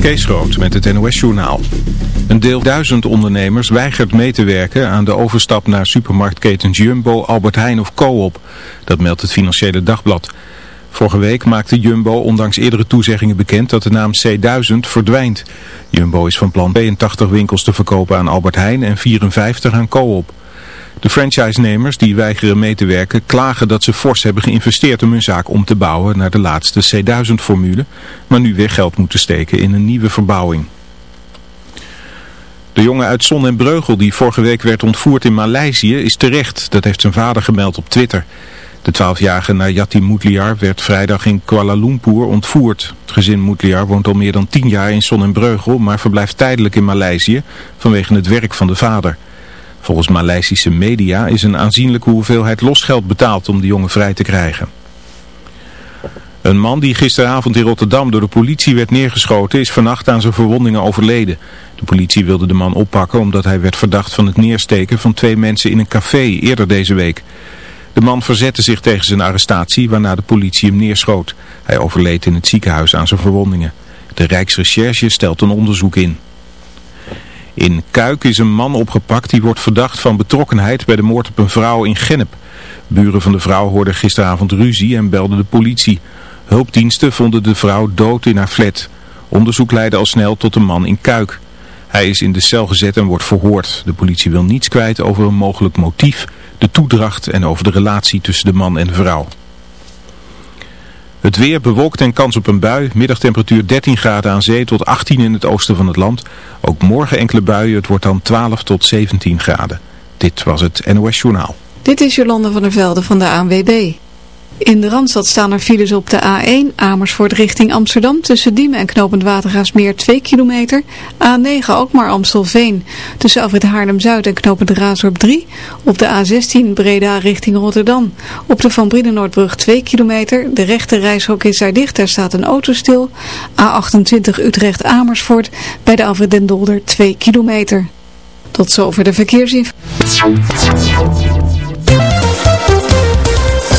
Kees Groot met het NOS-journaal. Een deel duizend ondernemers weigert mee te werken aan de overstap naar supermarktketens Jumbo, Albert Heijn of Coop. Dat meldt het Financiële Dagblad. Vorige week maakte Jumbo ondanks eerdere toezeggingen bekend dat de naam C1000 verdwijnt. Jumbo is van plan 82 winkels te verkopen aan Albert Heijn en 54 aan Coop. De franchise-nemers die weigeren mee te werken klagen dat ze fors hebben geïnvesteerd om hun zaak om te bouwen naar de laatste C1000-formule, maar nu weer geld moeten steken in een nieuwe verbouwing. De jongen uit Zon en Breugel die vorige week werd ontvoerd in Maleisië is terecht, dat heeft zijn vader gemeld op Twitter. De 12-jarige Nayati Moutliar werd vrijdag in Kuala Lumpur ontvoerd. Het gezin Moutliar woont al meer dan 10 jaar in Zon en Breugel, maar verblijft tijdelijk in Maleisië vanwege het werk van de vader. Volgens Maleisische media is een aanzienlijke hoeveelheid losgeld betaald om de jongen vrij te krijgen. Een man die gisteravond in Rotterdam door de politie werd neergeschoten is vannacht aan zijn verwondingen overleden. De politie wilde de man oppakken omdat hij werd verdacht van het neersteken van twee mensen in een café eerder deze week. De man verzette zich tegen zijn arrestatie waarna de politie hem neerschoot. Hij overleed in het ziekenhuis aan zijn verwondingen. De Rijksrecherche stelt een onderzoek in. In Kuik is een man opgepakt die wordt verdacht van betrokkenheid bij de moord op een vrouw in Gennep. Buren van de vrouw hoorden gisteravond ruzie en belden de politie. Hulpdiensten vonden de vrouw dood in haar flat. Onderzoek leidde al snel tot een man in Kuik. Hij is in de cel gezet en wordt verhoord. De politie wil niets kwijt over een mogelijk motief, de toedracht en over de relatie tussen de man en de vrouw. Het weer bewolkt en kans op een bui. Middagtemperatuur 13 graden aan zee tot 18 in het oosten van het land. Ook morgen enkele buien. Het wordt dan 12 tot 17 graden. Dit was het NOS Journaal. Dit is Jolande van der Velde van de ANWB. In de Randstad staan er files op de A1 Amersfoort richting Amsterdam tussen Diemen en Knopend Watergaasmeer 2 kilometer. A9 ook maar Amstelveen tussen Afrit Haarlem-Zuid en Knopend Raasdorp 3. Op de A16 Breda richting Rotterdam. Op de Van Brienenoordbrug 2 kilometer. De rechte reishok is daar dicht, daar staat een auto stil. A28 Utrecht Amersfoort bij de Afrit Den Dolder 2 kilometer. Tot zover de verkeersinformatie.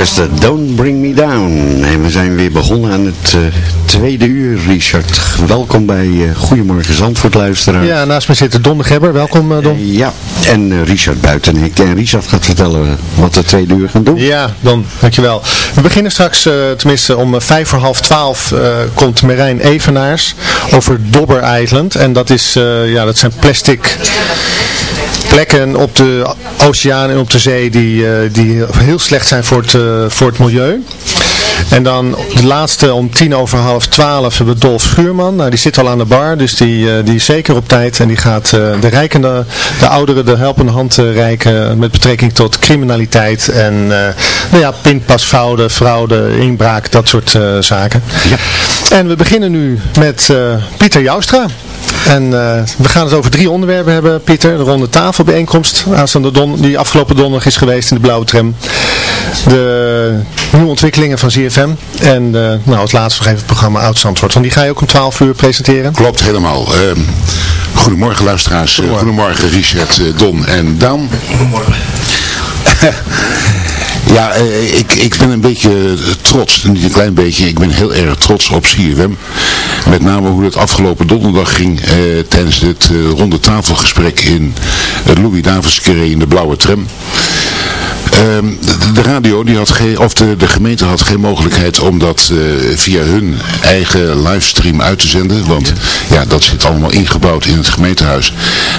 Orchestra, Don't Bring Me Down. En we zijn weer begonnen aan het uh, tweede uur, Richard. Welkom bij uh, Goedemorgen Zandvoort, luisteraar. Ja, naast me zit Don de Gebber. Welkom, uh, Don. ja, en Richard Buitenhek. En Richard gaat vertellen wat de tweede uur gaan doen. Ja, Don, dankjewel. We beginnen straks, tenminste om vijf voor half twaalf, komt Merijn Evenaars over Dobber Island. En dat, is, ja, dat zijn plastic plekken op de oceaan en op de zee die, uh, die heel slecht zijn voor het, uh, voor het milieu. En dan de laatste om tien over half twaalf hebben we Dolf Schuurman. Nou, die zit al aan de bar, dus die, uh, die is zeker op tijd. En die gaat de rijkende, de ouderen de helpende hand reiken met betrekking tot criminaliteit. En nou ja, pinpasfraude, fraude, inbraak, dat soort zaken. Ja. En we beginnen nu met Pieter Joustra. En uh, we gaan het over drie onderwerpen hebben, Pieter. De ronde tafelbijeenkomst, aanstaande don die afgelopen donderdag is geweest in de blauwe tram. De nieuwe ontwikkelingen van ZFM. En uh, nou, het laatste nog even het programma Oud Zandvoort. Want die ga je ook om 12 uur presenteren. Klopt, helemaal. Uh, goedemorgen luisteraars. Goedemorgen, goedemorgen Richard, Don en Dan. Goedemorgen. Ja, eh, ik, ik ben een beetje trots, niet een klein beetje, ik ben heel erg trots op CFM. Met name hoe het afgelopen donderdag ging eh, tijdens het uh, ronde tafelgesprek in het Louis Davids in de blauwe tram. Ehm, de, radio die had geen, of de, de gemeente had geen mogelijkheid om dat uh, via hun eigen livestream uit te zenden. Want ja, dat zit allemaal ingebouwd in het gemeentehuis.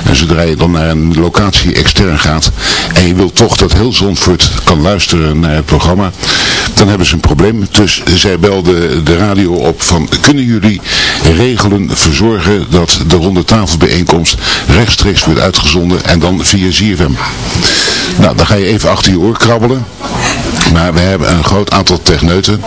En zodra je dan naar een locatie extern gaat en je wilt toch dat heel Zandvoort kan luisteren naar het programma, dan hebben ze een probleem. Dus zij belden de radio op van kunnen jullie regelen, verzorgen dat de ronde tafelbijeenkomst rechtstreeks wordt uitgezonden en dan via ZFM. Nou, dan ga je even achter je oor krabbelen. Maar we hebben een groot aantal techneuten.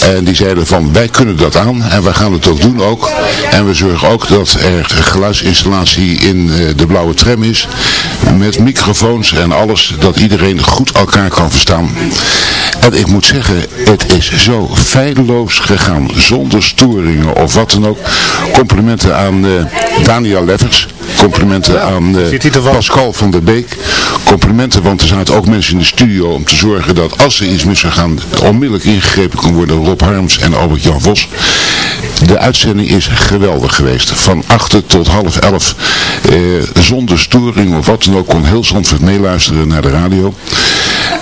En die zeiden van wij kunnen dat aan en wij gaan het ook doen ook. En we zorgen ook dat er geluidsinstallatie in eh, de blauwe tram is. Met microfoons en alles. Dat iedereen goed elkaar kan verstaan. En ik moet zeggen, het is zo feilloos gegaan. Zonder storingen of wat dan ook. Complimenten aan uh, Daniel Leffers. Complimenten aan uh, Pascal van der Beek. Complimenten, want er zaten ook mensen in de studio om te zorgen dat als er iets mis zou gaan, onmiddellijk ingegrepen kon worden. Rob Harms en Albert-Jan Vos. De uitzending is geweldig geweest. Van 8 tot half 11. Eh, zonder storing of wat dan ook kon heel Zandvoort meeluisteren naar de radio.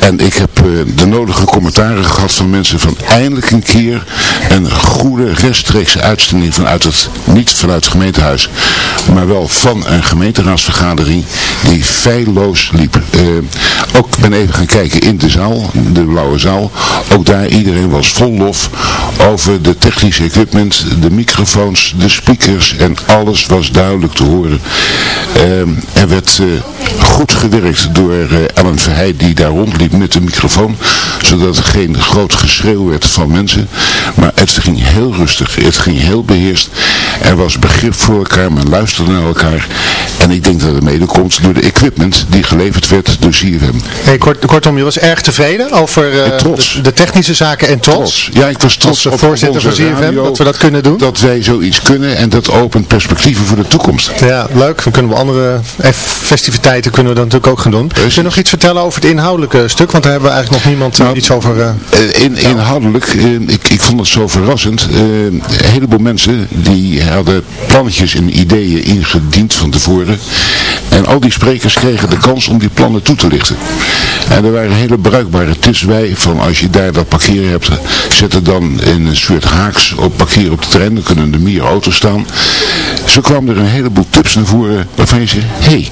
En ik heb uh, de nodige commentaren gehad van mensen van eindelijk een keer een goede rechtstreekse uitzending vanuit het, niet vanuit het gemeentehuis, maar wel van een gemeenteraadsvergadering die feilloos liep. Uh, ook ben even gaan kijken in de zaal, de blauwe zaal. Ook daar iedereen was vol lof over de technische equipment, de microfoons, de speakers en alles was duidelijk te horen. Uh, er werd uh, goed gewerkt door Ellen Verheij die daar rondliep met de microfoon, zodat er geen groot geschreeuw werd van mensen. Maar het ging heel rustig, het ging heel beheerst. Er was begrip voor elkaar, men luisterde naar elkaar. En ik denk dat het mede komt door de equipment die geleverd werd door CFM. Hey, kort, kortom, je was erg tevreden over uh, de, de, technische zaken en trots. Ja, ik was trots Als voorzitter van CFM dat we dat kunnen doen. Dat wij zoiets kunnen en dat opent perspectieven voor de toekomst. Ja, leuk. Dan kunnen we andere festiviteiten kunnen we dan natuurlijk ook gaan doen. Kun je nog iets vertellen over het inhoudelijke stuk? Want daar hebben we eigenlijk nog niemand nou, iets over... Uh, in, inhoudelijk, ik, ik vond het zo verrassend. een heleboel mensen die hadden plannetjes en ideeën ingediend van tevoren. En al die sprekers kregen de kans om die plannen toe te lichten. En er waren hele bruikbare tips bij van als je daar dat parkeren hebt, zet het dan in een soort haaks op parkeren op de trein. Dan kunnen er meer auto's staan. Zo kwamen er een heleboel tips naar voren waarvan je zegt, hé, hey,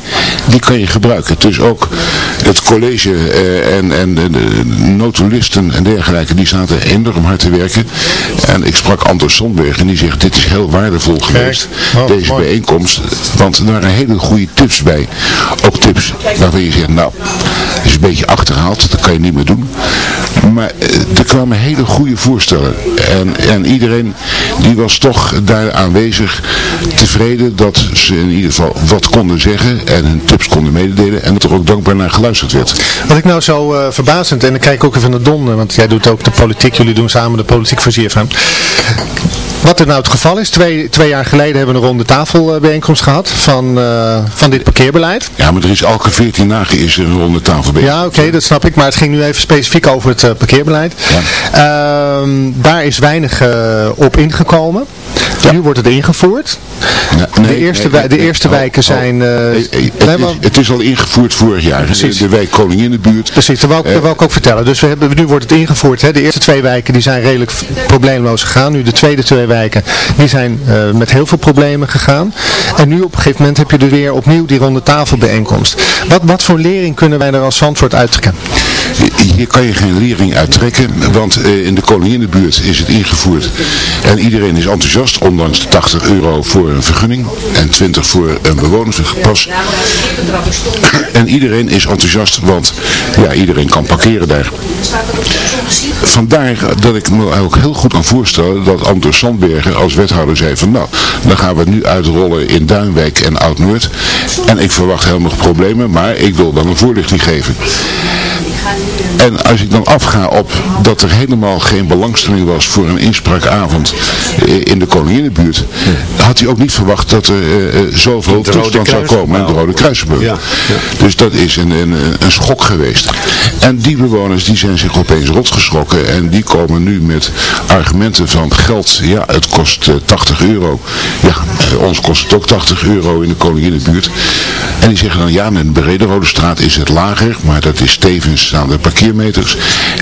die kan je gebruiken. Dus ook het college eh, en, en de notulisten en dergelijke, die zaten enorm hard te werken. En ik sprak Anders Zondberg en die zegt, dit is heel waardevol geweest, oh, deze bijeenkomst. Want er waren hele goede tips bij. Ook tips waarvan je zegt, nou, is een beetje achterhaald, dat kan je niet meer doen. Maar eh, er kwamen hele goede voorstellen. En, en iedereen die was toch daar aanwezig tevreden dat ze in ieder geval wat konden zeggen en hun tips konden mededelen en dat er ook dankbaar naar geluisterd werd. Wat ik nou zo uh, verbazend, en ik kijk ook even naar Don, want jij doet ook de politiek, jullie doen samen de politiek voor ZFM wat er nou het geval is, twee, twee jaar geleden hebben we een ronde tafelbijeenkomst gehad van, uh, van dit parkeerbeleid. Ja, maar er is elke 14 dagen is een ronde tafelbijeenkomst. Ja, oké, dat snap ik, maar het ging nu even specifiek over het uh, parkeerbeleid. Ja. Uh, daar is weinig op ingekomen. Ja. Nu wordt het ingevoerd. Nee, de eerste, nee, nee, de eerste wijken zijn... Uh, het, is, het, is, al ingevoerd vorig jaar. Precies. De, de wijk Koninginnenbuurt. Precies, dat wil, uh, dat wil ik ook vertellen. Dus we hebben, nu wordt het ingevoerd. Hè. De eerste twee wijken die zijn redelijk probleemloos gegaan. Nu de tweede twee wijken die zijn uh, met heel veel problemen gegaan. En nu op een gegeven moment heb je er weer opnieuw die ronde tafelbijeenkomst. Wat, wat voor lering kunnen wij er als Zandvoort uittrekken? Hier kan je geen lering uittrekken, want uh, in de Koninginnenbuurt is het ingevoerd. En iedereen is enthousiast, ondanks de 80 euro voor een vergunning en 20 voor een bewonerspas. En iedereen is enthousiast, want ja, iedereen kan parkeren daar. Vandaar dat ik me ook heel goed kan voorstellen dat Anders Sandberger als wethouder zei van nou, dan gaan we nu uitrollen in Duinwijk en Oud-Noord. En ik verwacht helemaal problemen, maar ik wil dan een voorlichting geven. En als ik dan afga op dat er helemaal geen belangstelling was voor een inspraakavond in de Koninginnenbuurt, had hij ook niet verwacht dat er uh, zoveel toestand zou komen in de Rode Kruisburg. Ja. Dus dat is een, een, een schok geweest. En die bewoners die zijn zich opeens rotgeschrokken en die komen nu met argumenten van geld. Ja, het kost uh, 80 euro. Ja, ons kost het ook 80 euro in de Koninginnenbuurt. En die zeggen dan ja, in de Brederode straat is het lager, maar dat is tevens aan de parkeermeters.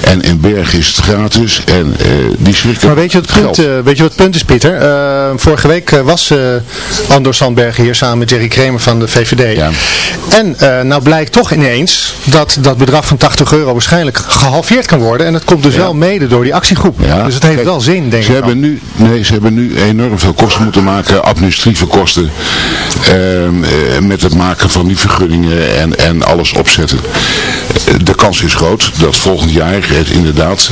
En in Berg is het gratis. En uh, die schrikken Maar weet je wat het punt, uh, weet je wat het punt is, Pieter? Uh, vorige week was Andor Sandberg hier samen met Jerry Kramer van de VVD. Ja. En nou blijkt toch ineens dat dat bedrag van 80 euro waarschijnlijk gehalveerd kan worden. En dat komt dus ja. wel mede door die actiegroep. Ja. Dus het heeft Kijk, wel zin, denk ze ik. Hebben nu, nee, ze hebben nu enorm veel kosten moeten maken. Administratieve kosten. Ehm, met het maken van die vergunningen en, en alles opzetten. De kans is groot dat volgend jaar het inderdaad,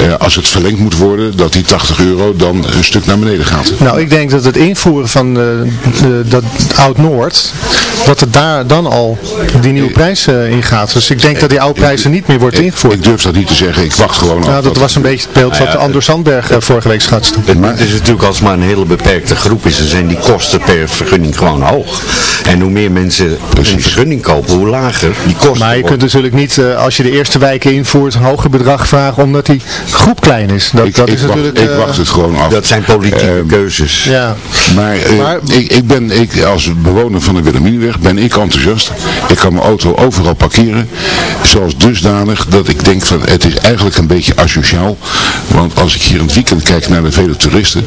eh, als het verlengd moet worden, dat die 80 euro dan een stuk naar beneden gaat. Nou, ik denk dat het invoeren van uh, dat Oud-Noord, dat het daar dan al die nieuwe prijs uh, in gaat. Dus ik denk dat die oude prijzen niet meer wordt ingevoerd. Ik durf dat niet te zeggen, ik wacht gewoon nou, dat, was een beetje het beeld nou wat Anders Sandberg vorige week schatste. Het is natuurlijk als het maar een hele beperkte groep is, dan zijn die kosten per vergunning gewoon hoog. En hoe meer mensen Precies. een vergunning kopen, hoe lager die kosten Maar je kunt natuurlijk niet, als je de eerste wijken invoert, een hoger bedrag vragen omdat die groep klein is. Dat, ik, dat ik is wacht, natuurlijk, ik wacht het gewoon af. Dat zijn politieke uh, keuzes. Ja. Maar, uh, maar ik, ik ben, ik, als bewoner van de Wilhelminenweg ben ik enthousiast. Ik kan mijn auto overal parkeren. Zoals dusdanig dat ik denk van het is eigenlijk een beetje asociaal. Want als ik hier in het weekend kijk naar de vele toeristen.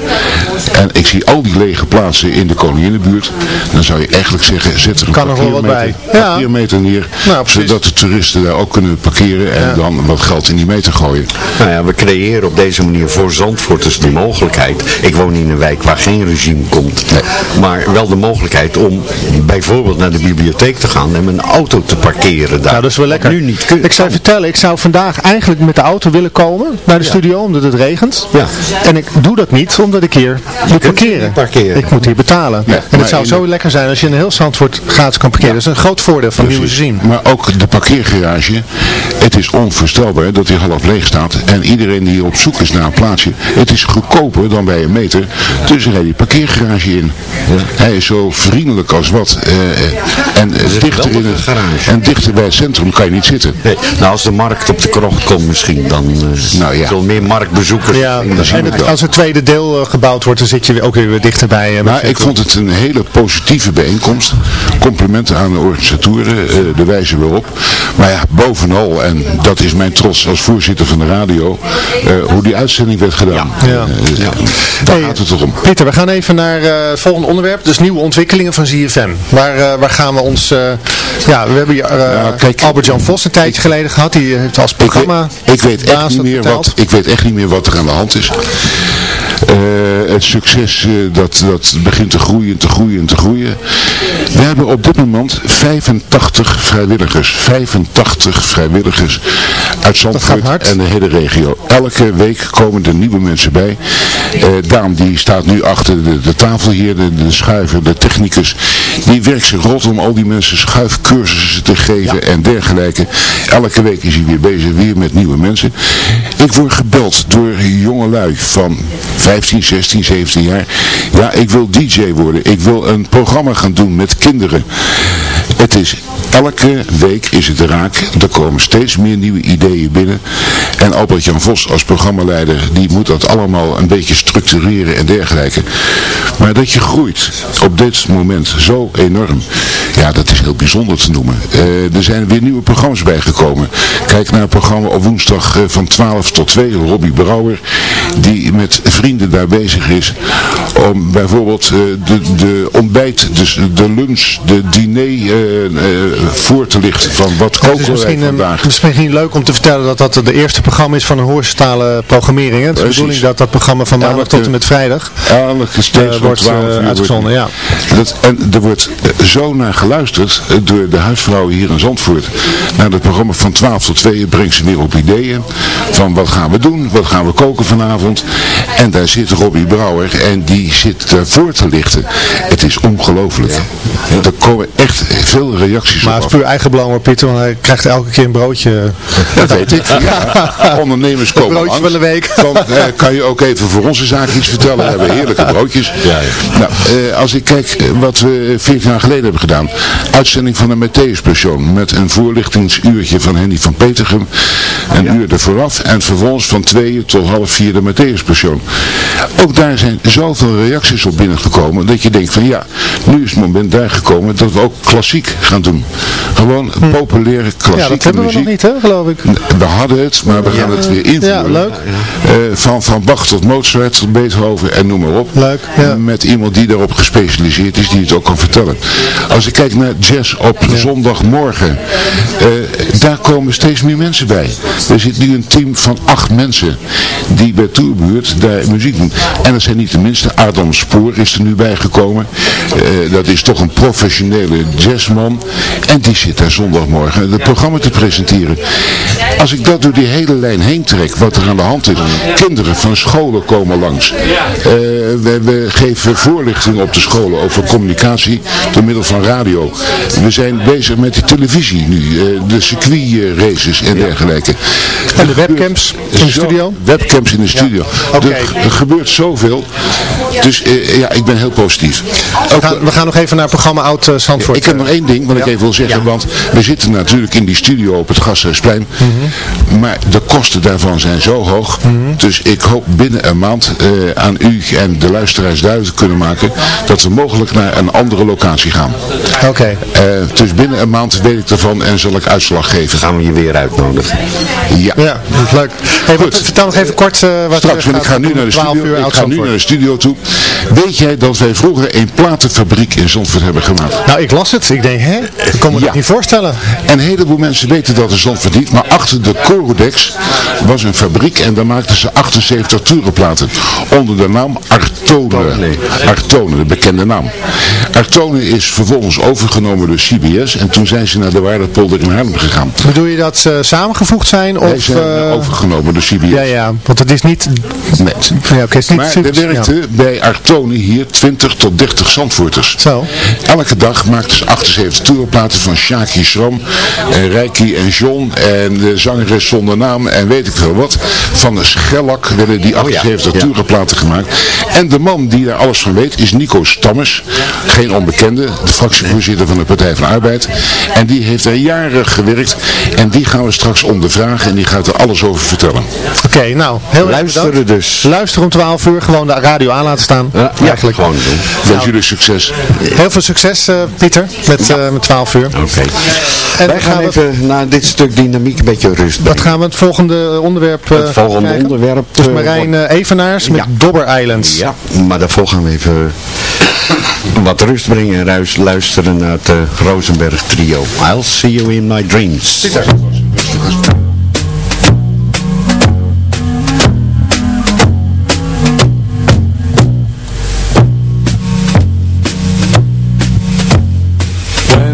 En ik zie al die lege plaatsen in de Koninginnenbuurt. Dan zou je eigenlijk zeggen zet er een kan er wel wat bij. Ja. parkeermeter neer. Nou, zodat de toeristen daar ook kunnen parkeren. En ja. dan wat geld in die meter gooien. Nou ja, we creëren op deze manier voor Zandvoorters de mogelijkheid. Ik woon in een wijk waar geen regime komt. Nee. Maar wel de mogelijkheid om bijvoorbeeld naar de bibliotheek te gaan en mijn auto te parkeren daar. Nou, dat is wel lekker. Nu niet kun, ik zou je vertellen, ik zou vandaag eigenlijk met de auto willen komen naar de ja. studio omdat het regent. Ja. En ik doe dat niet omdat ik hier moet parkeren. parkeren. Ik moet hier betalen. Ja, en het zou zo lekker zijn als je in een heel Zandvoort gratis kan parkeren. Dat is een groot voordeel van nieuwe regime. Maar ook de parkeergarage. Het is onvoorstelbaar dat die half leeg staat. En iedereen die op zoek is naar een plaatsje. Het is goedkoper dan bij een meter. Dus rijdt die parkeergarage in. Ja. Hij is zo vriendelijk als wat. Uh, en, dichter in het, garage. en dichter bij het centrum kan je niet zitten. Nee. Nou, als de markt op de krocht komt misschien, dan uh, nou, ja. veel meer marktbezoekers. Ja, en het, als het tweede deel uh, gebouwd wordt, dan zit je ook weer dichterbij. Uh, maar ik vond het een hele positieve bijeenkomst. Complimenten aan de organisatoren, de wijze waarop. Maar ja, en dat is mijn trots als voorzitter van de radio, hoe die uitzending werd gedaan. Ja. Ja. ja. Daar hey, gaat het toch om. Pieter, we gaan even naar het volgende onderwerp. Dus nieuwe ontwikkelingen van ZFM. Waar, waar gaan we ons... ja, we hebben ja, Albert-Jan Vos een tijdje geleden gehad. Die heeft als programma... Ik weet, ik weet echt niet meer wat, ik weet echt niet meer wat er aan de hand is. Uh, het succes uh, dat, dat begint te groeien, te groeien, te groeien. We hebben op dit moment 85 vrijwilligers. 85 vrijwilligers uit Zandvoort en de hele regio. Elke week komen er nieuwe mensen bij. Uh, Daan die staat nu achter de, de tafel hier, de, de schuiver, de technicus. Die werkt zich rot om al die mensen schuifcursussen te geven ja. en dergelijke. Elke week is hij weer bezig, weer met nieuwe mensen. Ik word gebeld door jongelui van 15, 16, 17 jaar. Ja, ik wil DJ worden. Ik wil een programma gaan doen met kinderen. Het is elke week is het raak. Er komen steeds meer nieuwe ideeën binnen. En Albert-Jan Vos als programmaleider, die moet dat allemaal een beetje structureren en dergelijke. Maar dat je groeit op dit moment zo enorm, ja, dat is heel bijzonder te noemen. Uh, er zijn weer nieuwe programma's bijgekomen. Kijk naar het programma op woensdag uh, van 12 tot 2, Robbie Brouwer, die met vrienden daar bezig is om bijvoorbeeld uh, de, de ontbijt, dus de lunch, de diner voor te lichten van wat koken ja, misschien, vandaag. Misschien leuk om te vertellen dat dat de eerste programma is van een horizontale programmering. Het is de bedoeling dat dat programma van maandag tot en met vrijdag wordt uitgezonden. Ja. Dat, en er wordt zo naar geluisterd door de huisvrouwen hier in Zandvoort. Naar het programma van 12 tot 2 brengt ze weer op ideeën van wat gaan we doen, wat gaan we koken vanavond. En daar zit Robbie Brouwer en die zit daarvoor te lichten. Het is ongelooflijk. Ja. Er komen echt veel reacties maar op. Maar het is puur eigen belang hoor Pieter, want hij krijgt elke keer een broodje. Dat weet ik. Ja. Ondernemers komen broodje van de week. Van, eh, kan je ook even voor onze zaak iets vertellen? We hebben heerlijke broodjes. Ja, ja. Nou, eh, als ik kijk wat we 14 jaar geleden hebben gedaan. Uitzending van de Matthäus met een voorlichtingsuurtje van Henny van Petergem. Een uur er vooraf en vervolgens van tweeën tot half vier de Matthäus Ook daar zijn zoveel reacties op binnengekomen dat je denkt van ja, nu is het moment daar gekomen dat we ook klassiek gaan doen. Gewoon hm. populaire klassieke Ja, dat hebben we nog niet hè, geloof ik. We hadden het, maar we gaan het weer invoeren. Ja, leuk. Uh, van, van Bach tot Mozart tot Beethoven en noem maar op. Leuk, ja. Met iemand die daarop gespecialiseerd is, die het ook kan vertellen. Als ik kijk naar jazz op zondagmorgen, uh, daar komen steeds meer mensen bij. Er zit nu een team van acht mensen die bij Tourbuurt daar muziek doen. En dat zijn niet de minste. Adam Spoor is er nu bijgekomen. Uh, dat is toch een professionele jazzman. En die zit daar zondagmorgen het programma te presenteren. Als ik dat door die hele lijn heen trek, wat er aan de hand is. Kinderen van scholen komen langs. Uh, we, we, geven voorlichting op de scholen over communicatie door middel van radio. We zijn bezig met de televisie nu. De circuitraces en dergelijke. En de webcams in de studio? Webcams in de studio. Ja. Okay. Er, er, gebeurt zoveel. Dus uh, ja, ik ben heel positief. Ook, we, gaan, we, gaan, nog even naar het programma Oud uh, Zandvoort. Ik heb nog één ding wat ik even wil zeggen. Ja. Want we zitten natuurlijk in die studio op het Gasthuisplein. Mm -hmm. Maar de kosten daarvan zijn zo hoog. Mm -hmm. Dus ik hoop binnen een maand uh, aan u en de luisteraars duidelijk kunnen maken. Dat we mogelijk naar een andere locatie gaan. Oké. Okay. dus binnen een maand weet ik ervan en zal ik uitslag geven. Gaan we je weer uitnodigen. Ja. Ja, dat is leuk. Hey, Goed. Vertel nog even kort wat Straks, want ik ga nu naar de studio. Ik ga nu naar de studio toe. Weet jij dat wij vroeger een platenfabriek in Zandvoort hebben gemaakt? Nou, ik las het. Ik denk, hè? Ik kon me ja. dat niet voorstellen. En een heleboel mensen weten dat in Zandvoort niet. Maar achter de Corodex was een fabriek en daar maakten ze 78 turenplaten. Onder de naam Artone. Artone, de bekende naam. Artone is vervolgens overgenomen door CBS. En toen zijn ze naar de Waardepolder in Haarlem gegaan. Bedoel je dat ze samengevoegd zijn? Of, Wij zijn uh... overgenomen door CBS. Ja, ja. Want het is niet... Nee. Ja, okay, is niet maar super... er werkte ja. bij Artone hier 20 tot 30 Zandvoorters. Zo. Elke dag maakten ze 78 turenplaten van Shaki Schram, en Reiki en John en de zangeres zonder naam en weet ik veel wat. Van de Schellak werden die 78 oh, ja. gemaakt. En de man die daar alles van weet is Nico Stammers. Geen onbekende, de fractievoorzitter van de Partij van de Arbeid. En die heeft er jaren gewerkt. En die gaan we straks ondervragen en die gaat er alles over vertellen. Oké, okay, nou, heel Luisteren dus. Luisteren om 12 uur, gewoon de radio aan laten staan. Ja, eigenlijk. gewoon doen. Wens nou, jullie succes. Heel veel succes, uh, Pieter, met, uh, met 12 uur. Oké. Okay. En Wij gaan, gaan even we... naar dit stuk dynamiek een beetje rust brengen. Wat gaan we het volgende onderwerp Het volgende onderwerp. Dus Marijn Evenaars met ja. Dobber Islands. Ja, maar daarvoor gaan we even wat rust brengen en luisteren naar het Rosenberg trio. I'll see you in my dreams. Pieter.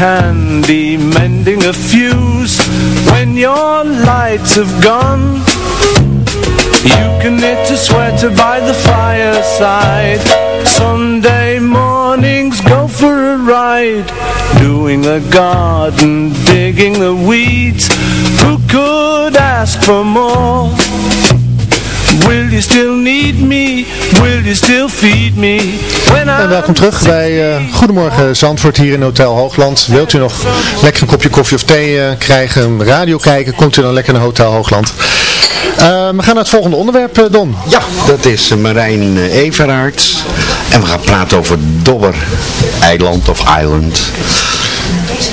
handy mending a fuse When your lights have gone. You can knit a sweater by the fireside. Sunday mornings go for a ride Doing the garden, digging the weeds. Who could ask for more? Will you still need me? Will you still feed me? When En welkom terug bij eh, Goedemorgen Zandvoort hier in Hotel Hoogland. Wilt u nog lekker een kopje koffie of thee eh, krijgen, radio kijken, komt u dan lekker naar Hotel Hoogland. Eh, we gaan naar het volgende onderwerp, Don. Ja, dat is Marijn Everaerts. En we gaan praten over Dobber Eiland of Island.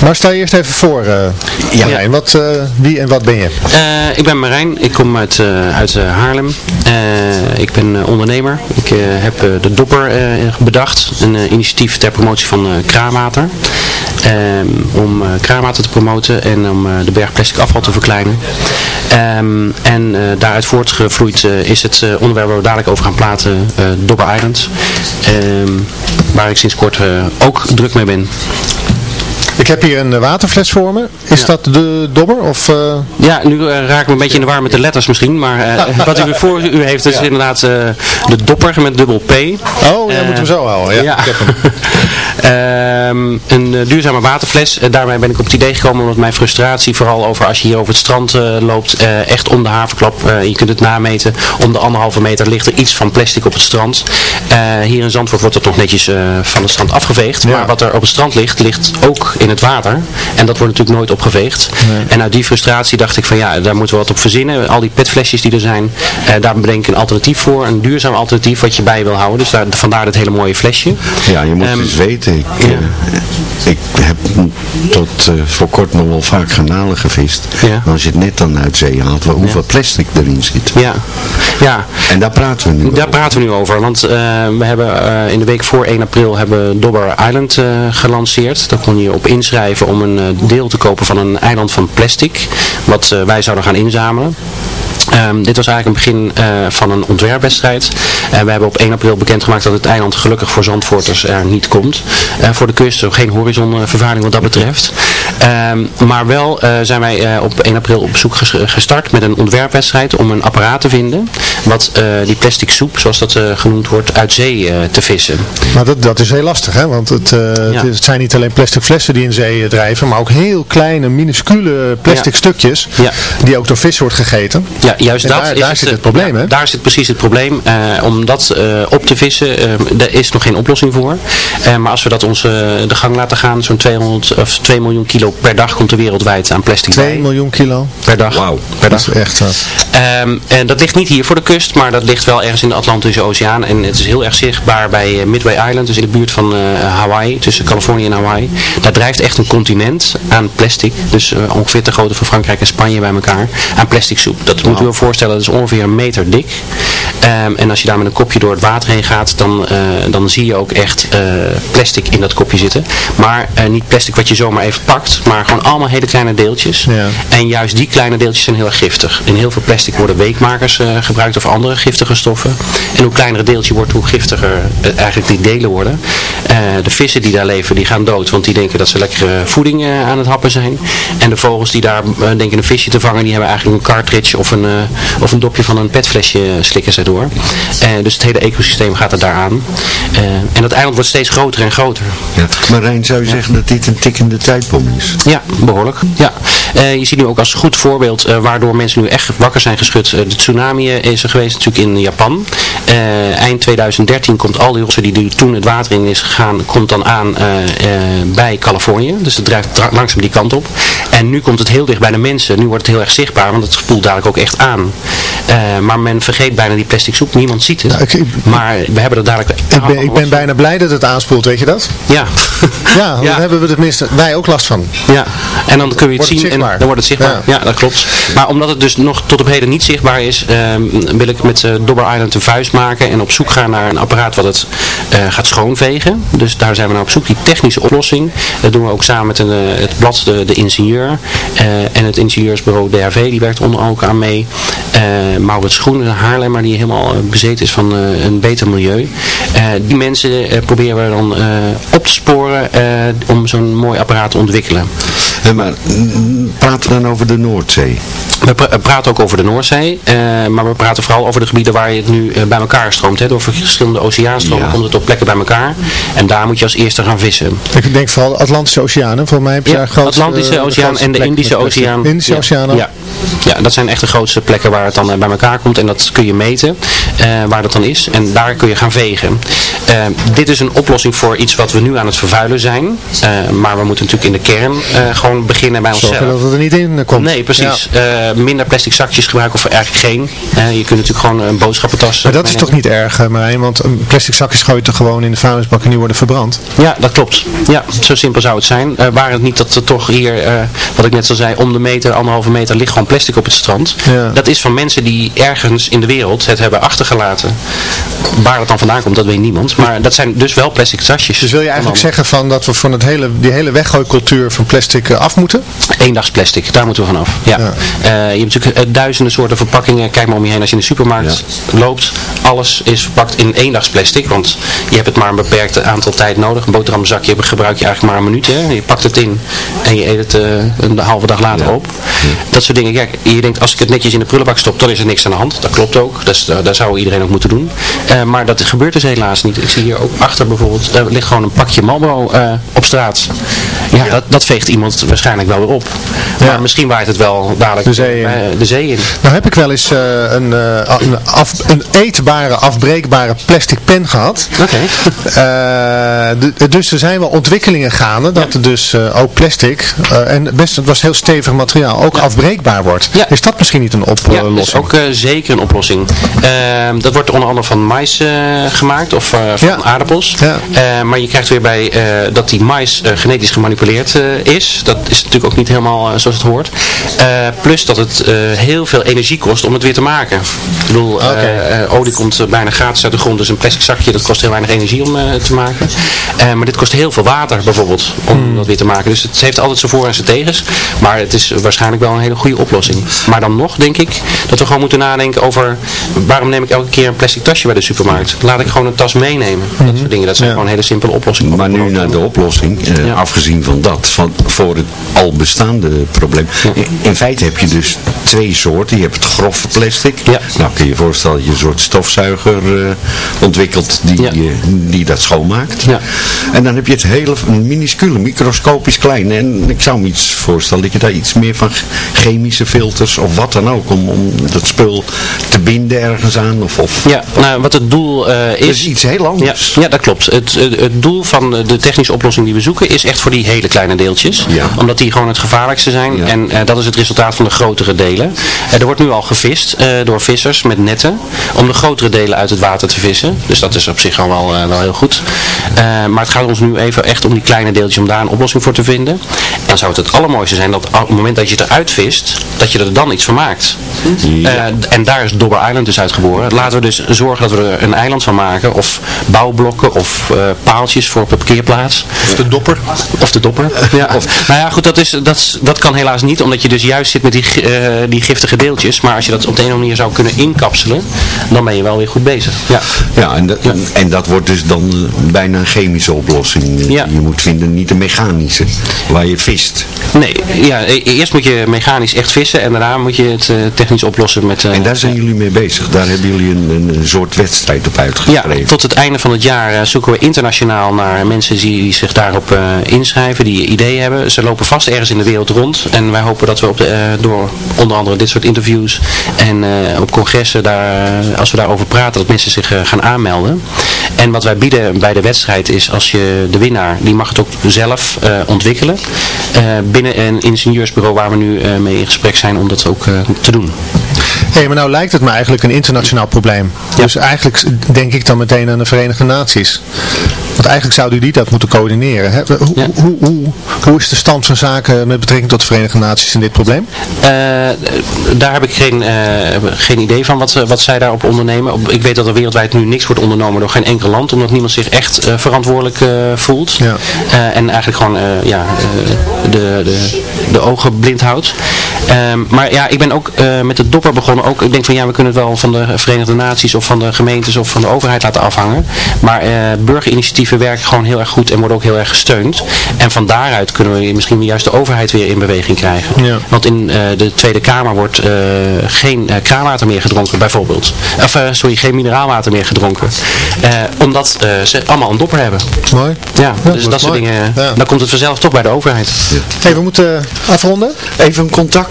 Maar sta je eerst even voor, eh Ja. Marijn. Wat, eh, wie en wat ben je? Eh, ik ben Marijn, ik kom uit, uit Haarlem. Ik ben ondernemer. Ik heb de Dopper bedacht, een initiatief ter promotie van kraanwater. Ehm, om kraanwater te promoten en om de berg plastic afval te verkleinen. Ehm, en daaruit voortgevloeid is het onderwerp waar we dadelijk over gaan praten, Dobber Island. Ehm, waar ik sinds kort ook druk mee ben. Ik heb hier een eh, waterfles voor me. Is Ja. dat de dobber? Of, eh, Ja, nu eh, raak ik me een beetje in de war met de letters misschien, maar wat u voor u heeft is inderdaad de dopper met dubbel P. Oh, jij Eh, moet hem zo houden. Ja, ja. Ik heb hem. Ehm, een eh, duurzame waterfles. Eh, daarmee ben ik op het idee gekomen omdat mijn frustratie vooral over als je hier over het strand eh, loopt, echt om de haverklap, eh, je kunt het nameten, om de anderhalve meter ligt er iets van plastic op het strand. Hier in Zandvoort wordt dat nog netjes van het strand afgeveegd, Ja. maar wat er op het strand ligt, ligt ook in het water. En dat wordt natuurlijk nooit opgeveegd. En uit die frustratie dacht ik van ja, daar moeten we wat op verzinnen. Al die petflesjes die er zijn, eh, daar bedenk ik een alternatief voor. Een duurzaam alternatief wat je bij wil houden. Dus daar, vandaar dat hele mooie flesje. Ja, je moet Ehm, eens weten. Ik, ja. eh, ik heb tot eh, voor kort nog wel vaak garnalen gevist. Ja. Maar als je het net dan uit zee haalt, wel hoeveel plastic erin zit. Ja, ja. En daar praten we nu Daar over. praten we nu over, want eh, we hebben in de week voor 1 april hebben Dobber Island gelanceerd. Daar kon je op inschrijven om een deel te kopen van een eiland van plastic, wat wij zouden gaan inzamelen. Ehm, dit was eigenlijk een begin van een ontwerpwedstrijd. En we hebben op 1 april bekendgemaakt dat het eiland gelukkig voor Zandvoorters er niet komt. Eh, voor de kust geen horizonvervuiling wat dat betreft. Ehm, maar wel eh, zijn wij eh, op 1 april op zoek ges- gestart met een ontwerpwedstrijd om een apparaat te vinden. Wat die plastic soep, zoals dat genoemd wordt, uit zee te vissen. Maar dat, dat is heel lastig, hè? Want het, het, het zijn niet alleen plastic flessen die in zee drijven, maar ook heel kleine, minuscule plastic Ja. stukjes, Ja. die ook door vissen wordt gegeten. Ja, juist En dat daar- is daar zit het probleem, hè? Daar zit precies het probleem. Om dat op te vissen, eh, daar is nog geen oplossing voor. Eh, maar als we dat ons eh, de gang laten gaan, zo'n 200 of 2 miljoen kilo per dag komt er wereldwijd aan plastic 2 bij. miljoen kilo. Per dag. Wauw. Per Dat dag. is echt wat. Ehm, en dat ligt niet hier voor de kust, maar dat ligt wel ergens in de Atlantische Oceaan. En het is heel erg zichtbaar bij eh, Midway Island, dus in de buurt van eh, Hawaii, tussen Californië en Hawaii. Daar drijft echt een continent aan plastic, dus ongeveer de grootte van Frankrijk en Spanje bij elkaar, aan plastic soep. Dat moet u wel voorstellen, dat is ongeveer een meter dik. Ehm, en als je daar met een kopje door het water heen gaat, dan, eh, dan zie je ook echt eh, plastic in dat kopje zitten. Maar eh, niet plastic wat je zomaar even pakt, maar gewoon allemaal hele kleine deeltjes. Ja. En juist die kleine deeltjes zijn heel erg giftig. In heel veel plastic worden weekmakers eh, gebruikt of andere giftige stoffen. En hoe kleiner het deeltje wordt, hoe giftiger eh, eigenlijk die delen worden. De vissen die daar leven, die gaan dood, want die denken dat ze lekkere voeding aan het happen zijn. En de vogels die daar denken een visje te vangen, die hebben eigenlijk een cartridge of een, of een dopje van een petflesje slikken ze door. Dus het hele ecosysteem gaat er daaraan. En dat eiland wordt steeds groter en groter. Ja. Marijn, zou je zeggen dat dit een tikkende tijdbom is? Ja, behoorlijk. Ja. Eh, je ziet nu ook als goed voorbeeld waardoor mensen nu echt wakker zijn geschud. de tsunami is er geweest natuurlijk in Japan. eind 2013 komt al die rossen die, die toen het water in is gegaan, komt dan aan bij Californië. Dus het drijft langzaam die kant op. En nu komt het heel dicht bij de mensen. Nu wordt het heel erg zichtbaar, want het spoelt dadelijk ook echt aan. maar men vergeet bijna die plastic soep. Niemand ziet het. maar we hebben er dadelijk... Ik ben, ik ben bijna blij dat het aanspoelt, weet je dat? Ja. ja, dan hebben we tenminste wij ook last van. Ja, en dan kun je het zien en dan wordt het zichtbaar. Ja. dat klopt. Maar omdat het dus nog tot op heden niet zichtbaar is, ehm, wil ik met uh, Dobber Island een vuist maken en op zoek gaan naar een apparaat wat het uh, gaat schoonvegen. Dus daar zijn we naar op zoek, die technische oplossing. Dat doen we ook samen met een, uh, het blad De, de Ingenieur en het ingenieursbureau DRV, die werkt onder ook aan mee. Maurits Schoen, een Haarlemmer die helemaal bezeten is van een beter milieu. die mensen proberen we dan op te sporen om zo'n mooi apparaat te ontwikkelen. Maar praten we dan over de Noordzee? We praten ook over de Noordzee, uh, maar we praten vooral over de gebieden waar je het nu uh, bij elkaar stroomt. Hè. Door verschillende oceaanstromen komt het op plekken bij elkaar. En daar moet je als eerste gaan vissen. Ik denk vooral de Atlantische Oceaan. Voor mij heb je ja, de Atlantische Oceaan en de Indische Oceaan. Indische Oceaan ja. ja. dat zijn echt de grootste plekken waar het dan bij elkaar komt. En dat kun je meten, waar dat dan is. En daar kun je gaan vegen. dit is een oplossing voor iets wat we nu aan het vervuilen zijn. maar we moeten natuurlijk in de kern gewoon beginnen bij onszelf. Zorgen dat het er niet in komt. Nee, precies. minder plastic zakjes gebruiken of eigenlijk geen. je kunt natuurlijk gewoon een boodschappentas... Maar dat is toch niet erg, Marijn? Want een plastic zakjes gooi je toch gewoon in de vuilnisbak en die worden verbrand? Ja, dat klopt. Ja, zo simpel zou het zijn. Uh, waar het niet dat er toch hier, wat ik net al zei, om de meter, anderhalve meter ligt gewoon plastic op het strand. Ja. Dat is van mensen die ergens in de wereld het hebben achtergelaten. Waar het dan vandaan komt, dat weet niemand. Maar dat zijn dus wel plastic tasjes. Dus wil je eigenlijk zeggen van dat we van het hele, die hele weggooicultuur van plastic af moeten? Eendagsplastic, daar moeten we vanaf. Ja. ja. Uh, je hebt natuurlijk uh, duizenden soorten verpakkingen. Kijk maar om je heen als je in de supermarkt loopt. Alles is verpakt in eendagsplastic. Want je hebt het maar een beperkt aantal tijd nodig. Een boterhamzakje gebruik je eigenlijk maar een minuut. Hè. Je pakt het in en je eet het een halve dag later op. Dat soort dingen. Kijk, je denkt als ik het netjes in de prullenbak stop, dan is er niks aan de hand. Dat klopt ook. Dat, is, daar zou iedereen ook moeten doen. maar dat gebeurt dus helaas niet. Ik zie hier ook achter bijvoorbeeld, er ligt gewoon een pakje Marlboro op straat. Ja, Dat, dat veegt iemand waarschijnlijk wel weer op. Maar misschien waait het wel dadelijk de zee, in. de zee in. Nou heb ik wel eens uh, een, uh, een, af, een, eetbare, afbreekbare plastic pen gehad. Oké. Dus er zijn wel ontwikkelingen gaande dat er dus ook plastic, en best, het was heel stevig materiaal, ook afbreekbaar wordt. Ja. Is dat misschien niet een oplossing? Ja, dat is ook zeker een oplossing. Ehm, dat wordt onder andere van mais gemaakt of van aardappels. maar je krijgt weer bij dat die mais genetisch gemanipuleerd is. Dat is natuurlijk ook niet helemaal zoals het hoort. plus dat het heel veel energie kost om het weer te maken. Ik bedoel, okay. uh, olie komt bijna gratis uit de grond, dus een plastic zakje dat kost heel weinig energie om uh, te maken. Uh, maar dit kost heel veel water bijvoorbeeld om hmm. dat weer te maken. Dus het heeft altijd zijn voor en zijn tegens. Maar het is waarschijnlijk wel een hele goede oplossing. Maar dan nog denk ik dat we gewoon moeten nadenken over waarom neem ik elke keer een plastic tasje bij de supermarkt. Laat ik gewoon een tas meenemen. Dat hmm. soort dingen. Dat zijn gewoon hele simpele oplossingen. Maar nu naar de oplossing, ja. afgezien van dat, van, voor het al bestaande probleem. In feite heb je dus twee soorten. Je hebt het grove plastic. Ja. Nou kun je je voorstellen dat je een soort stofzuiger uh, ontwikkelt die, ja. uh, die dat schoonmaakt. Ja. En dan heb je het hele minuscule, microscopisch klein. En ik zou me iets voorstellen dat je daar iets meer van chemische filters of wat dan ook. Om, om dat spul te binden ergens aan. Of, of ja, nou wat het doel uh, is... is iets heel anders. Ja, ja dat klopt. Het, het doel van de technische oplossing die we zoeken is echt voor die hele kleine deeltjes. Omdat die gewoon het gevaarlijkste zijn. En dat is het resultaat van de grotere delen. er wordt nu al gevist door vissers met netten om de grotere delen uit het water te vissen. Dus dat is op zich al wel, wel heel goed. Maar het gaat ons nu even echt om die kleine deeltjes om daar een oplossing voor te vinden. En dan zou het het allermooiste zijn dat op het moment dat je het eruit vist, dat je er dan iets van maakt. Ja. En daar is Dobber Island dus uitgeboren. Laten we dus zorgen dat we er een eiland van maken. Of bouwblokken of paaltjes voor op de parkeerplaats. Of de dopper. Of de dopper. Ja. Of, nou ja, goed, dat, is, dat, dat kan helaas niet. Omdat je dus juist zit met die die giftige deeltjes. Maar als je dat op de een of andere manier zou kunnen inkapselen, dan ben je wel weer goed bezig. Ja, ja, en, dat, en dat wordt dus dan eh, bijna een chemische oplossing. Ja. Je moet vinden, niet een mechanische, waar je vist. Nee, ja, e- eerst moet je mechanisch echt vissen en daarna moet je het technisch oplossen met... en daar zijn jullie mee bezig? Daar hebben jullie een, een, soort wedstrijd op uitgeschreven? Ja, tot het einde van het jaar zoeken we internationaal naar mensen die, die zich daarop inschrijven, die ideeën hebben. Ze lopen vast ergens in de wereld rond en wij hopen dat we op de, door onder andere dit soort interviews en op congressen, daar, als we daarover praten, dat mensen zich gaan aanmelden. En wat wij bieden bij de wedstrijd is als je de winnaar, die mag het ook zelf ontwikkelen. binnen een ingenieursbureau waar we nu mee in gesprek zijn om dat ook te doen. Hé, hey, maar nou lijkt het me eigenlijk een internationaal probleem. Dus eigenlijk denk ik dan meteen aan de Verenigde Naties. Want eigenlijk zouden die dat moeten coördineren. Hè? Hoe, ja. hoe, hoe, hoe, is de stand van zaken met betrekking tot de Verenigde Naties in dit probleem? Uh, daar heb ik geen, uh, geen idee van wat, wat zij daarop ondernemen. Ik weet dat er wereldwijd nu niks wordt ondernomen door geen enkel land. Omdat niemand zich echt uh, verantwoordelijk voelt. Ja. en eigenlijk gewoon ja, de, de, de ogen blind houdt. Um, maar ja, ik ben ook met de dopper begonnen. Ook, ik denk van ja, we kunnen het wel van de Verenigde Naties of van de gemeentes of van de overheid laten afhangen. Maar burgerinitiatieven werken gewoon heel erg goed en worden ook heel erg gesteund. En van daaruit kunnen we misschien juist de overheid weer in beweging krijgen. Ja. Want in uh, de Tweede Kamer wordt uh, geen uh, kraanwater meer gedronken bijvoorbeeld. Of sorry, geen mineraalwater meer gedronken. omdat ze allemaal een dopper hebben. Mooi. Ja, ja dus dat soort dingen. Ja. Dan komt het vanzelf toch bij de overheid. Ja. Hey, we moeten afronden. Even een contact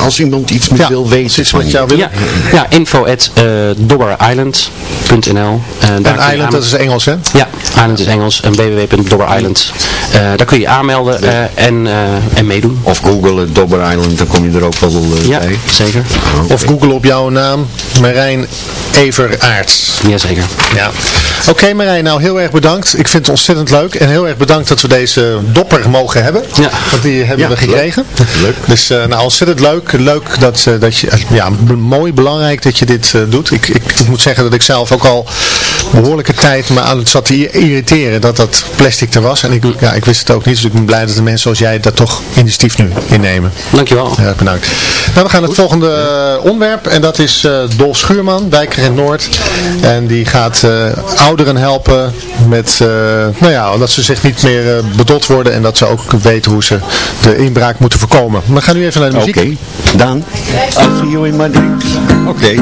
als iemand iets meer wil weten. Is wat jou wil. Ja, ja info at dobberisland.nl En Island, dat is Engels hè? Ja, Island is Engels en www.dobberisland. Uh, daar kun je aanmelden uh, en, uh, en meedoen. Of Google Dobber Island, dan kom je er ook wel ja, bij. zeker. Oh, okay. Of Google op jouw naam, Marijn Everaerts. Jazeker. Ja. Oké okay, Marijn, nou heel erg bedankt. Ik vind het ontzettend leuk en heel erg bedankt dat we deze dopper mogen hebben. Ja. Want die hebben ja, we gekregen. Leuk. leuk. Dus nou ontzettend leuk. Leuk dat, dat je, ja mooi, belangrijk dat je dit doet. Ik, ik, ik moet zeggen dat ik zelf ook al behoorlijke tijd me aan het zat te irriteren dat dat plastic er was. En ik, ja, ik wist het ook niet, dus ik ben blij dat de mensen zoals jij dat toch initiatief nu innemen. Dankjewel. Ja, bedankt. Nou, we gaan het volgende onderwerp en dat is uh, Dol Schuurman, wijker in Noord. En die gaat uh, ouderen helpen met, uh, nou ja, dat ze zich niet meer bedot worden en dat ze ook weten hoe ze de inbraak moeten voorkomen. We gaan nu even naar de muziek. Oké, okay. Daan, I'll see you in my dreams. Oké. Okay.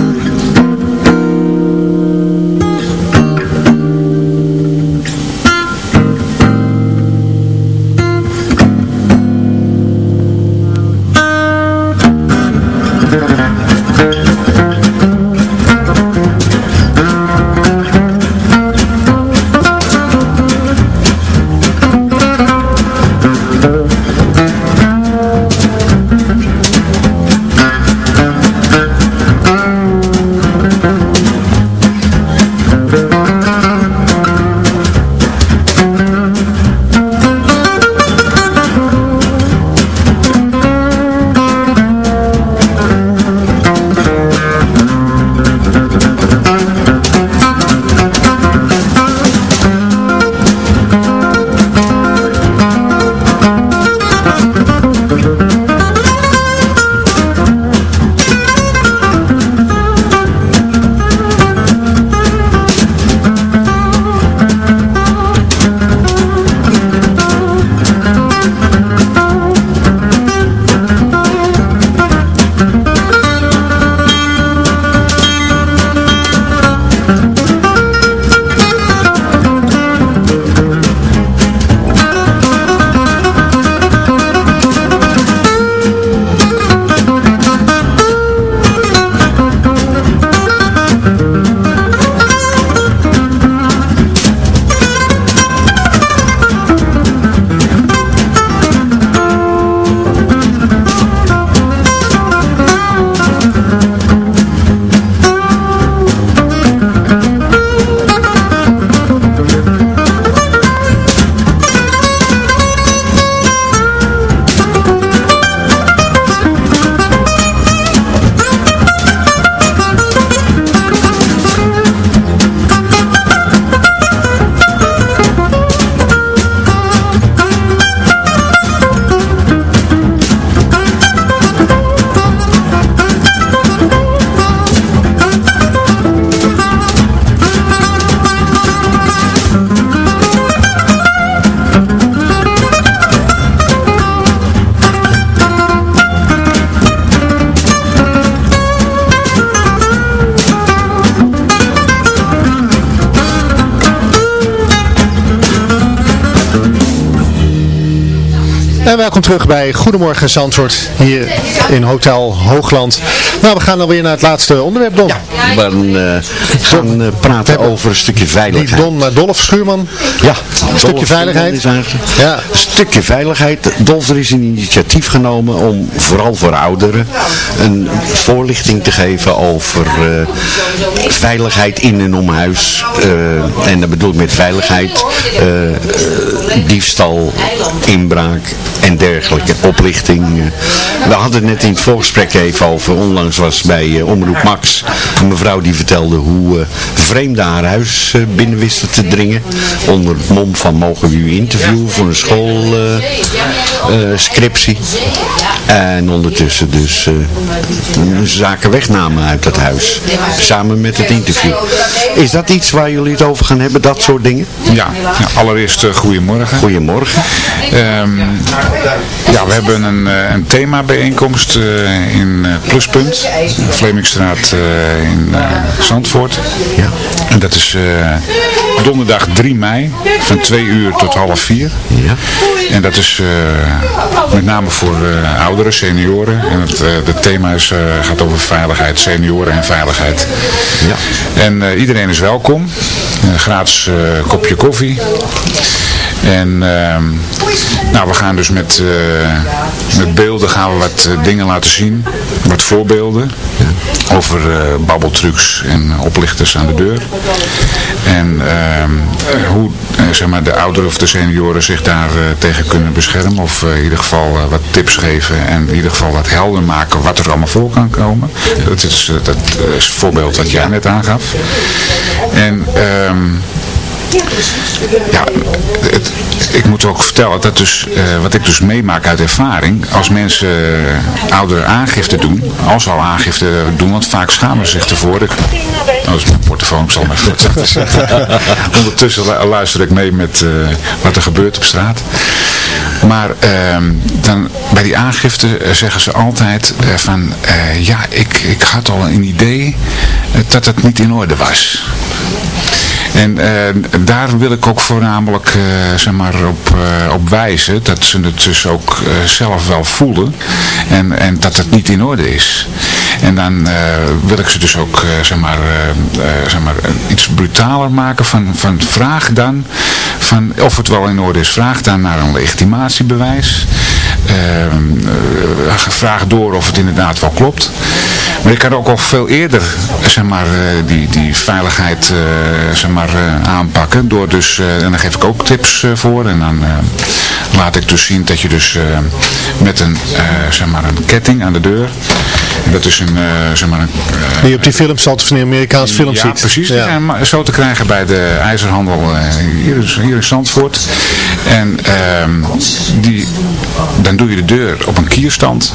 Welkom terug bij Goedemorgen Zandvoort hier in Hotel Hoogland. Nou, we gaan alweer naar het laatste onderwerp, Don. We gaan uh, praten over een stukje veiligheid. Don, maar Dolf Schuurman. Ja, een stukje veiligheid. Ja. Een stukje veiligheid. Dolf, er is een initiatief genomen om vooral voor ouderen een voorlichting te geven over uh, veiligheid in en om huis. en dat bedoel ik met veiligheid, diefstal, inbraak en dergelijke, oplichting. We hadden het net in het voorgesprek even over, onlangs was bij Omroep Max een mevrouw die vertelde hoe uh, vreemden haar huis uh, binnen wisten te dringen. Onder het mom van mogen we u interviewen voor een schoolscriptie. en ondertussen dus zaken wegnamen uit dat huis. Samen met het interview. Is dat iets waar jullie het over gaan hebben, dat soort dingen? Ja, ja allereerst goedemorgen. Goedemorgen. Um, ja, we hebben een, een thema-bijeenkomst uh, in Pluspunt, Vlemingstraat uh, in Zandvoort. Ja. En dat is donderdag 3 mei, van 2 uur tot half 4. Ja. En dat is met name voor ouderen, senioren. En het, het thema is, gaat over veiligheid, senioren en veiligheid. Ja. En iedereen is welkom. gratis kopje koffie. En uh, nou, we gaan dus met, uh, met beelden gaan we wat uh, dingen laten zien. Wat voorbeelden. Over uh, babbeltrucs en oplichters aan de deur. En ehm, hoe zeg maar, de ouderen of de senioren zich daar tegen kunnen beschermen. Of in ieder geval wat tips geven. En in ieder geval wat helder maken wat er allemaal voor kan komen. Dat is, dat is het voorbeeld dat jij net aangaf. En... Um, ja, ik moet ook vertellen dat dus, uh, wat ik dus meemaak uit ervaring, als mensen uh, oudere aangifte doen, als al aangifte doen, want vaak schamen ze zich ervoor. Ik, oh, is mijn portofoon, ik zal maar even zeggen. Ondertussen luister ik mee met uh, wat er gebeurt op straat. Maar ehm, dan, bij die aangifte zeggen ze altijd van, ja, ik, ik had al een idee dat het niet in orde was. En uh, daar wil ik ook voornamelijk uh, zeg maar op, uh, op wijzen. Dat ze het dus ook zelf wel voelen. En, en dat het niet in orde is. En dan wil ik ze dus ook zeg maar, zeg maar, iets brutaler maken. Van, van vraag dan van of het wel in orde is. Vraag dan naar een legitimatiebewijs. Vraag door of het inderdaad wel klopt. Maar ik kan ook al veel eerder zeg maar, die, die veiligheid zeg maar, aanpakken. Door dus, en daar geef ik ook tips voor. En dan laat ik dus zien dat je dus met een, zeg maar een ketting aan de deur. Dat is een, zeg maar een... die op die films altijd van die Amerikaanse films ja, ziet. Precies, ja, precies. Zo te krijgen bij de ijzerhandel hier, hier in Zandvoort. En ehm, die, dan doe je de deur op een kierstand.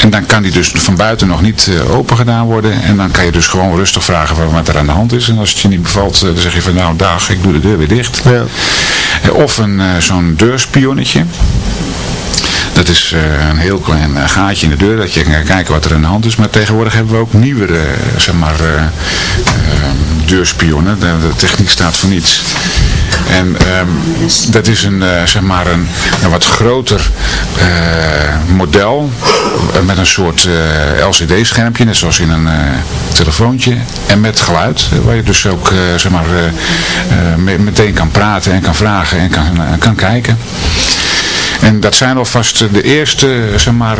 En dan kan die dus van buiten nog niet open gedaan worden. En dan kan je dus gewoon rustig vragen wat er aan de hand is. En als het je niet bevalt, dan zeg je van nou dag, ik doe de deur weer dicht. Ja. Of een zo'n deurspionnetje. Dat is uh, een heel klein uh, gaatje in de deur, dat je kan kijken wat er aan de hand is. Maar tegenwoordig hebben we ook nieuwere, uh, zeg maar, deurspionnen. De, techniek staat voor niets. En um, dat is een, zeg maar een, een wat groter model met een soort LCD-schermpje, net zoals in een telefoontje. En met geluid, waar je dus ook zeg maar, meteen kan praten en kan vragen en kan, kan kijken. En dat zijn alvast de eerste zeg maar,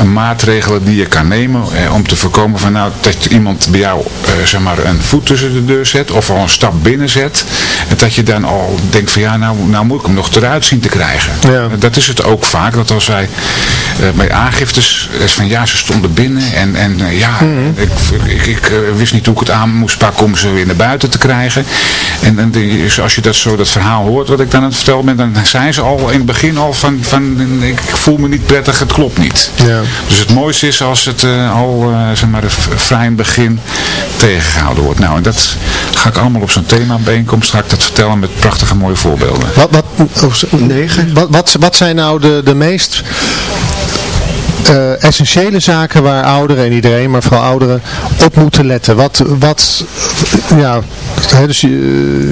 uh, maatregelen die je kan nemen eh, om te voorkomen van, nou, dat iemand bij jou uh, zeg maar, een voet tussen de deur zet of al een stap binnen zet. En dat je dan al denkt van ja, nou, nou moet ik hem nog eruit zien te krijgen. Ja. Dat is het ook vaak, dat als wij bij aangiftes is van ja, ze stonden binnen en, en ja, Mhm. ik, ik, ik wist niet hoe ik het aan moest pakken om ze weer naar buiten te krijgen. En, en de, als je dat zo dat verhaal hoort wat ik dan aan het vertellen ben, dan zijn ze al in het begin al van, van ik voel me niet prettig, het klopt niet. Ja. Dus het mooiste is als het uh, al uh, zeg maar, vrij in begin tegengehouden wordt. Nou, en dat ga ik allemaal op zo'n thema bijeenkomst ga ik dat vertellen met prachtige mooie voorbeelden. Wat, wat, wat, wat, wat zijn nou de, de meest uh, essentiële zaken waar ouderen en iedereen, maar vooral ouderen, op moeten letten? Wat, wat, ja, dus, eh,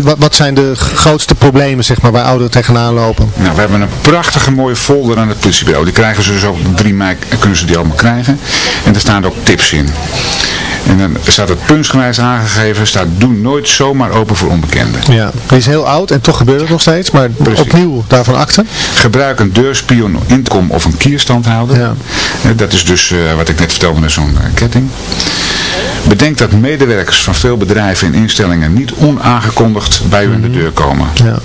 wat, wat zijn de grootste problemen zeg maar, waar ouderen tegenaan lopen? Nou, we hebben een prachtige mooie folder aan het politiebureau. Die krijgen ze dus op 3 mei, kunnen ze die allemaal krijgen. En er staan ook tips in. En dan staat het puntsgewijs aangegeven, staat doe nooit zomaar open voor onbekenden. Ja, die is heel oud en toch gebeurt het nog steeds, maar opnieuw daarvan akte. Gebruik een deurspion, intercom of een kierstandhouder. Ja. Eh, Dat is dus eh, wat ik net vertelde met zo'n eh, ketting. Bedenk dat medewerkers van veel bedrijven en instellingen niet onaangekondigd bij u in de deur komen. Ja.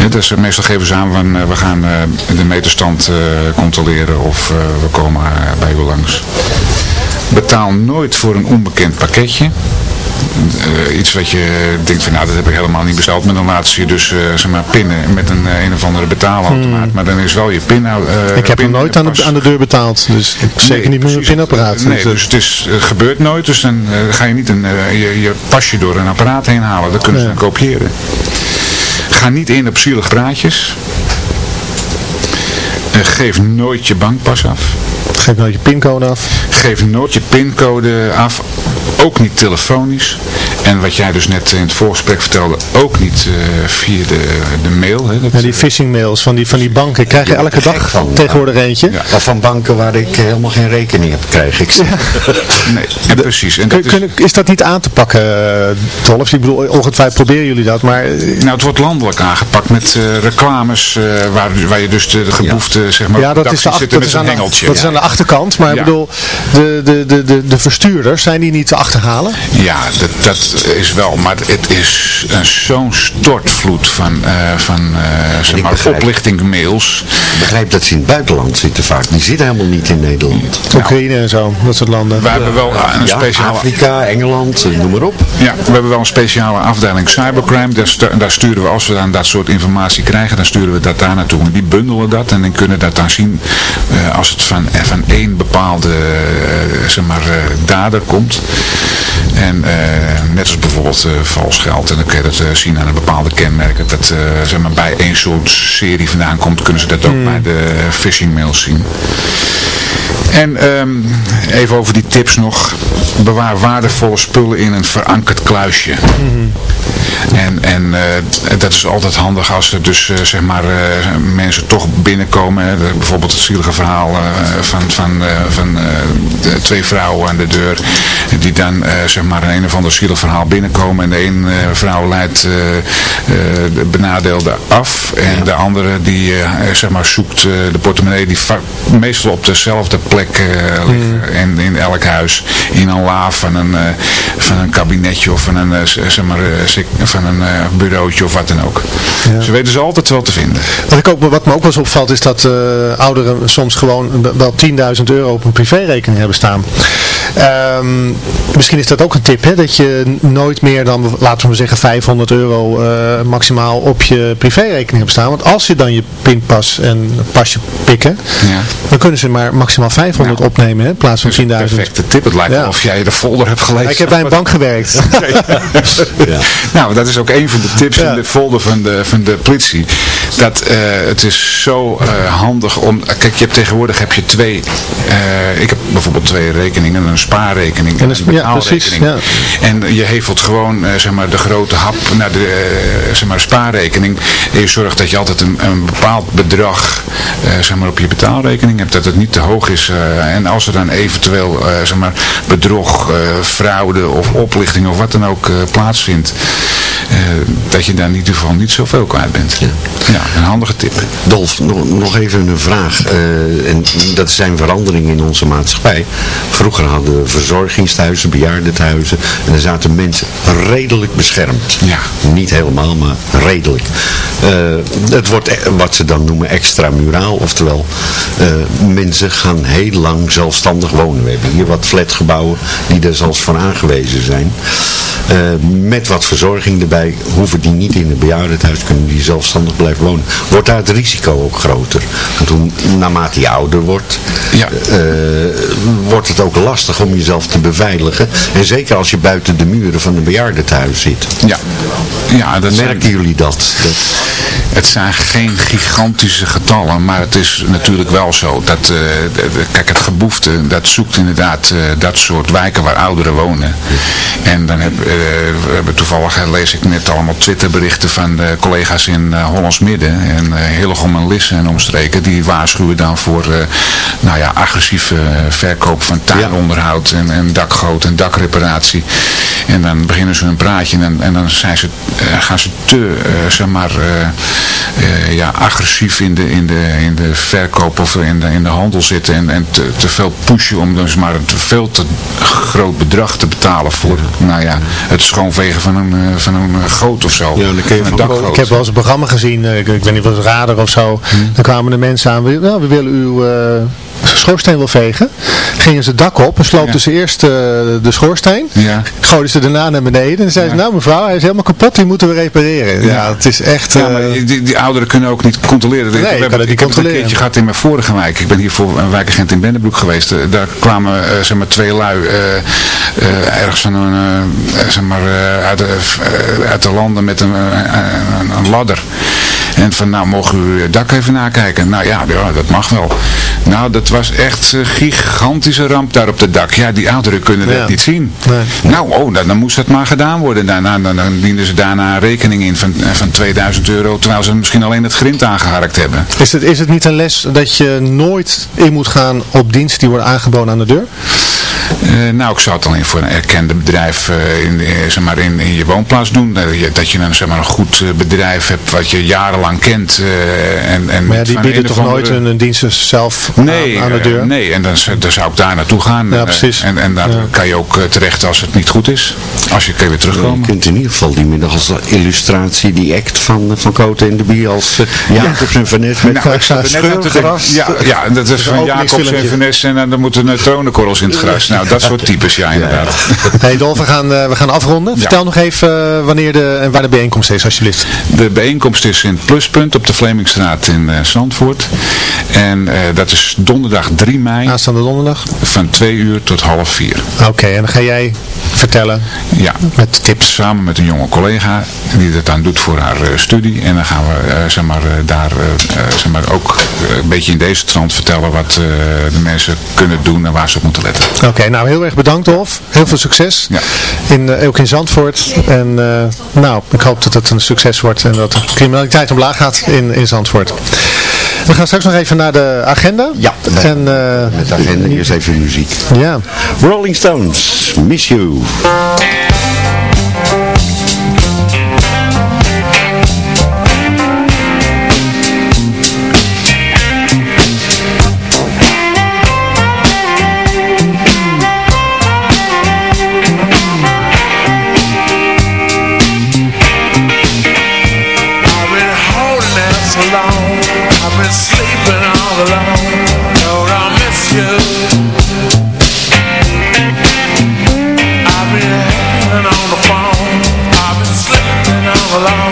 Ja, dus eh, meestal geven ze aan van eh, we gaan eh, de meterstand controleren of we komen bij u langs. Betaal nooit voor een onbekend pakketje. Eh, iets wat je denkt van nou dat heb ik helemaal niet besteld. Maar dan laat ze je dus eh, zeg maar pinnen met een eh, een of andere betaalautomaat. Maar dan is wel je pin. eh, Hmm. Ik heb hem nooit aan de, aan de deur betaald, dus zeker niet met mijn pinapparaat. Nee, Dus, eh, het is, gebeurt nooit. Dus dan eh, ga je niet een, eh, je, je pasje door een apparaat heen halen. Dat kunnen ze Ja. dan kopiëren. Ga niet in op zielig praatjes. Eh, geef nooit je bankpas af. Geef nooit je pincode af. Geef nooit je pincode af. Ook niet telefonisch. En wat jij dus net in het voorgesprek vertelde, ook niet eh, via de, de mail. Hè, dat, Ja, die phishing mails van die, van die banken krijg je Ja, elke dag van, tegenwoordig eentje. Ja. Of van banken waar ik helemaal geen rekening heb, krijg ik ze. nee, ja, precies. En Kun, dat is, kun- is dat niet aan te pakken, uh, Tolf? Ik bedoel, ongetwijfeld proberen jullie dat, maar... eh, nou, het wordt landelijk aangepakt met eh, reclames eh, waar, waar je dus de, de geboefte zeg maar, ja, dat is, de dat, met is aan de, hengeltje. dat is aan de achterkant, maar ik bedoel, de, de, de, de, de verstuurders, zijn die niet te achterhalen? Ja, dat, dat is wel, maar het is een zo'n stortvloed van, eh, van eh, zeg maar, begrijp- oplichtingmails. Ik begrijp dat ze in het buitenland zitten vaak. Die zitten helemaal niet in Nederland. Oekraïne en zo, dat soort landen. We hebben wel een Ja, speciale... Afrika, Engeland, eh, noem maar op. Ja, we hebben wel een speciale afdeling cybercrime. Daar, stu- daar sturen we, als we dan dat soort informatie krijgen, dan sturen we dat daar naartoe. En die bundelen dat en dan kunnen dat dan zien eh, als het van, eh, van één bepaalde eh, zeg maar, eh, dader komt. En eh, net als bijvoorbeeld eh, vals geld. En dan kun je dat eh, zien aan een bepaalde kenmerken. Dat eh, zeg maar, bij één soort serie vandaan komt, kunnen ze dat ook bij de phishing mails zien. En ehm, even over die tips nog. Bewaar waardevolle spullen in een verankerd kluisje. En, en eh, dat is altijd handig als er dus zeg maar mensen toch binnenkomen. Hè. Bijvoorbeeld het zielige verhaal van, van, van de twee vrouwen aan de deur. Die dan zeg maar een, een of ander zielig verhaal binnenkomen. En de ene eh, vrouw leidt eh, eh, de benadeelde af. En de andere die zeg maar zoekt de portemonnee die meestal op dezelfde plek eh, liggen. In, in elk huis. In een la van een, van een kabinetje of van een, zeg maar, van een bureautje of wat dan ook. Ja. Ze weten ze altijd wel te vinden. Wat, ik ook, wat me ook wel eens opvalt is dat eh, ouderen soms gewoon wel 10.000 euro op een privérekening hebben staan. Ehm, misschien is dat ook een tip, hè? dat je nooit meer dan, laten we maar zeggen, 500 euro eh, maximaal op je privérekening hebt staan. Want als je dan je pinpas en pasje pikken, Ja. dan kunnen ze maar maximaal 500 Nou, opnemen hè, in plaats van Dat is een 10.000. perfecte tip. Het lijkt Ja. of jij de folder hebt gelezen. Ik heb bij een bank gewerkt. Ja. Nou, dat is ook een van de tips Ja. in de folder van de, van de politie. Dat eh, het is zo eh, handig om... Kijk, je hebt tegenwoordig heb je twee... eh, ik heb bijvoorbeeld twee rekeningen. Een spaarrekening en En een een- ja, precies, betaalrekening. En je hevelt gewoon zeg maar, de grote hap naar de zeg maar, spaarrekening. En je zorgt dat je altijd een, een bepaald bedrag zeg maar, op je betaalrekening hebt. Dat het niet te hoog is. en als er dan eventueel zeg maar, bedrog, fraude of oplichting of wat dan ook plaatsvindt. Eh, dat je daar in ieder geval niet zoveel kwijt bent. Ja, een handige tip. Dolf, nog, nog even een vraag. eh, en dat zijn veranderingen in onze maatschappij. Vroeger hadden we verzorgingstehuizen, bejaardentehuizen. En daar zaten mensen redelijk beschermd. Ja. Niet helemaal, maar redelijk. Eh, het wordt e- wat ze dan noemen extramuraal. Oftewel, mensen gaan heel lang zelfstandig wonen. We hebben hier wat flatgebouwen die er zelfs voor aangewezen zijn. Eh, met wat verzorging erbij hoeven die niet in een bejaardentehuis, kunnen die zelfstandig blijven wonen. Wordt daar het risico ook groter. Want hoe, naarmate je ouder wordt, ja. wordt het ook lastig om jezelf te beveiligen. En zeker als je buiten de muren van een bejaardentehuis zit. Ja, ja dat Merken zijn, jullie dat? dat... Het zijn geen gigantische getallen, maar het is natuurlijk wel zo dat, eh, kijk, het geboefte, dat zoekt inderdaad eh, dat soort wijken waar ouderen wonen. En dan heb, eh, we hebben toevallig, eh, lees ik net allemaal Twitterberichten van de collega's in eh, Hollands Midden. En eh Hillegom en Lisse en omstreken, die waarschuwen dan voor, eh, nou ja, agressieve eh, verkoop van tuinonderhoud en, en dakgoot en dakreparatie. En dan beginnen ze een praatje en, en dan ze, eh, gaan ze te, eh, zeg maar, eh, eh, ja, agressief in de, in, de, in de verkoop of in de, in de handel zitten. En, en te, veel pushen om dus maar een veel te groot bedrag te betalen voor, nou ja, het schoonvegen van een, eh, van een eh, goot of zo. Ja, dan kun je een dakgoot. Ik heb wel eens een programma gezien, eh, ik, ik weet niet of het radar of zo. Dan kwamen de mensen aan, we, nou, we willen uw eh, schoorsteen wel vegen. Gingen ze het dak op en sloopten ze eerst eh, de schoorsteen. Ja. Gooiden ze daarna naar beneden. En zeiden ze, nou mevrouw, hij is helemaal kapot, die moeten we repareren. Ja, het is echt... Ja, eh, maar die, die ouderen kunnen ook niet controleren. Nee, we hebben, het ik heb het een controleren. keertje gehad in mijn vorige wijk. Ik ben hier voor een wijkagent in Bennebroek geweest. Eh, daar kwamen zeg maar, twee lui ergens van een, zeg maar, uit, de, uit de landen met een, een ladder. En van, nou, mogen we uw dak even nakijken? Nou ja, ja, dat mag wel. Nou, dat was echt een gigantische ramp daar op het dak. Ja, die ouderen kunnen Ja. dat niet zien. Nee. Nou, oh, dan, dan moest dat maar gedaan worden. Daarna, dan, dan dienden ze daarna een rekening in van, eh, van 2000 euro, terwijl ze misschien alleen het grind aangeharkt hebben. Is het, is het niet een les dat je nooit in moet gaan op diensten die worden aangeboden aan de deur? Eh, nou, ik zou het alleen voor een erkende bedrijf eh, in, eh, zeg maar in, in je woonplaats doen. Dat je, dat je een, zeg maar, een goed eh, bedrijf hebt wat je jarenlang kent. eh, en, en Maar ja, die bieden een toch nooit hun diensten zelf Nee, aan, aan de deur? nee, en dan, dan zou ik daar naartoe gaan. Ja, precies. En, en daar Ja. kan je ook terecht als het niet goed is. Als je kun je weer Je terugkomen. kunt in ieder geval die middag als illustratie die act van, van Cote en de Bie als uh, Jacobs en Van Nes met Nou, ik zat net aan te denken. scheurgras. Ja, ja, dat is van Jacobs en. Vanessa en dan, dan moeten neutronenkorrels in het gras. Nou, dat soort types, ja, inderdaad. Hey Dolf, we gaan, eh, we gaan afronden. Vertel nog even eh, wanneer de, en waar de bijeenkomst is, alsjeblieft. De bijeenkomst is in het Pluspunt op de Vlemingstraat in eh, Zandvoort. En dat is donderdag 3 mei Aanstaande donderdag. van 2 uur tot half 4. Oké, en dan ga jij vertellen Ja, met tips. samen met een jonge collega die dat dan doet voor haar studie. En dan gaan we zeg maar, daar zeg maar, ook een beetje in deze trant vertellen wat de mensen kunnen doen en waar ze op moeten letten. Oké, nou heel erg bedankt Dolf. Heel veel succes. Ja. In, eh, ook in Zandvoort. En eh, nou, ik hoop dat het een succes wordt en dat de criminaliteit omlaag gaat in, in Zandvoort. We gaan straks nog even naar de agenda. Ja, En eh, met de agenda eerst even muziek. ja. Rolling Stones, Miss You. Alone.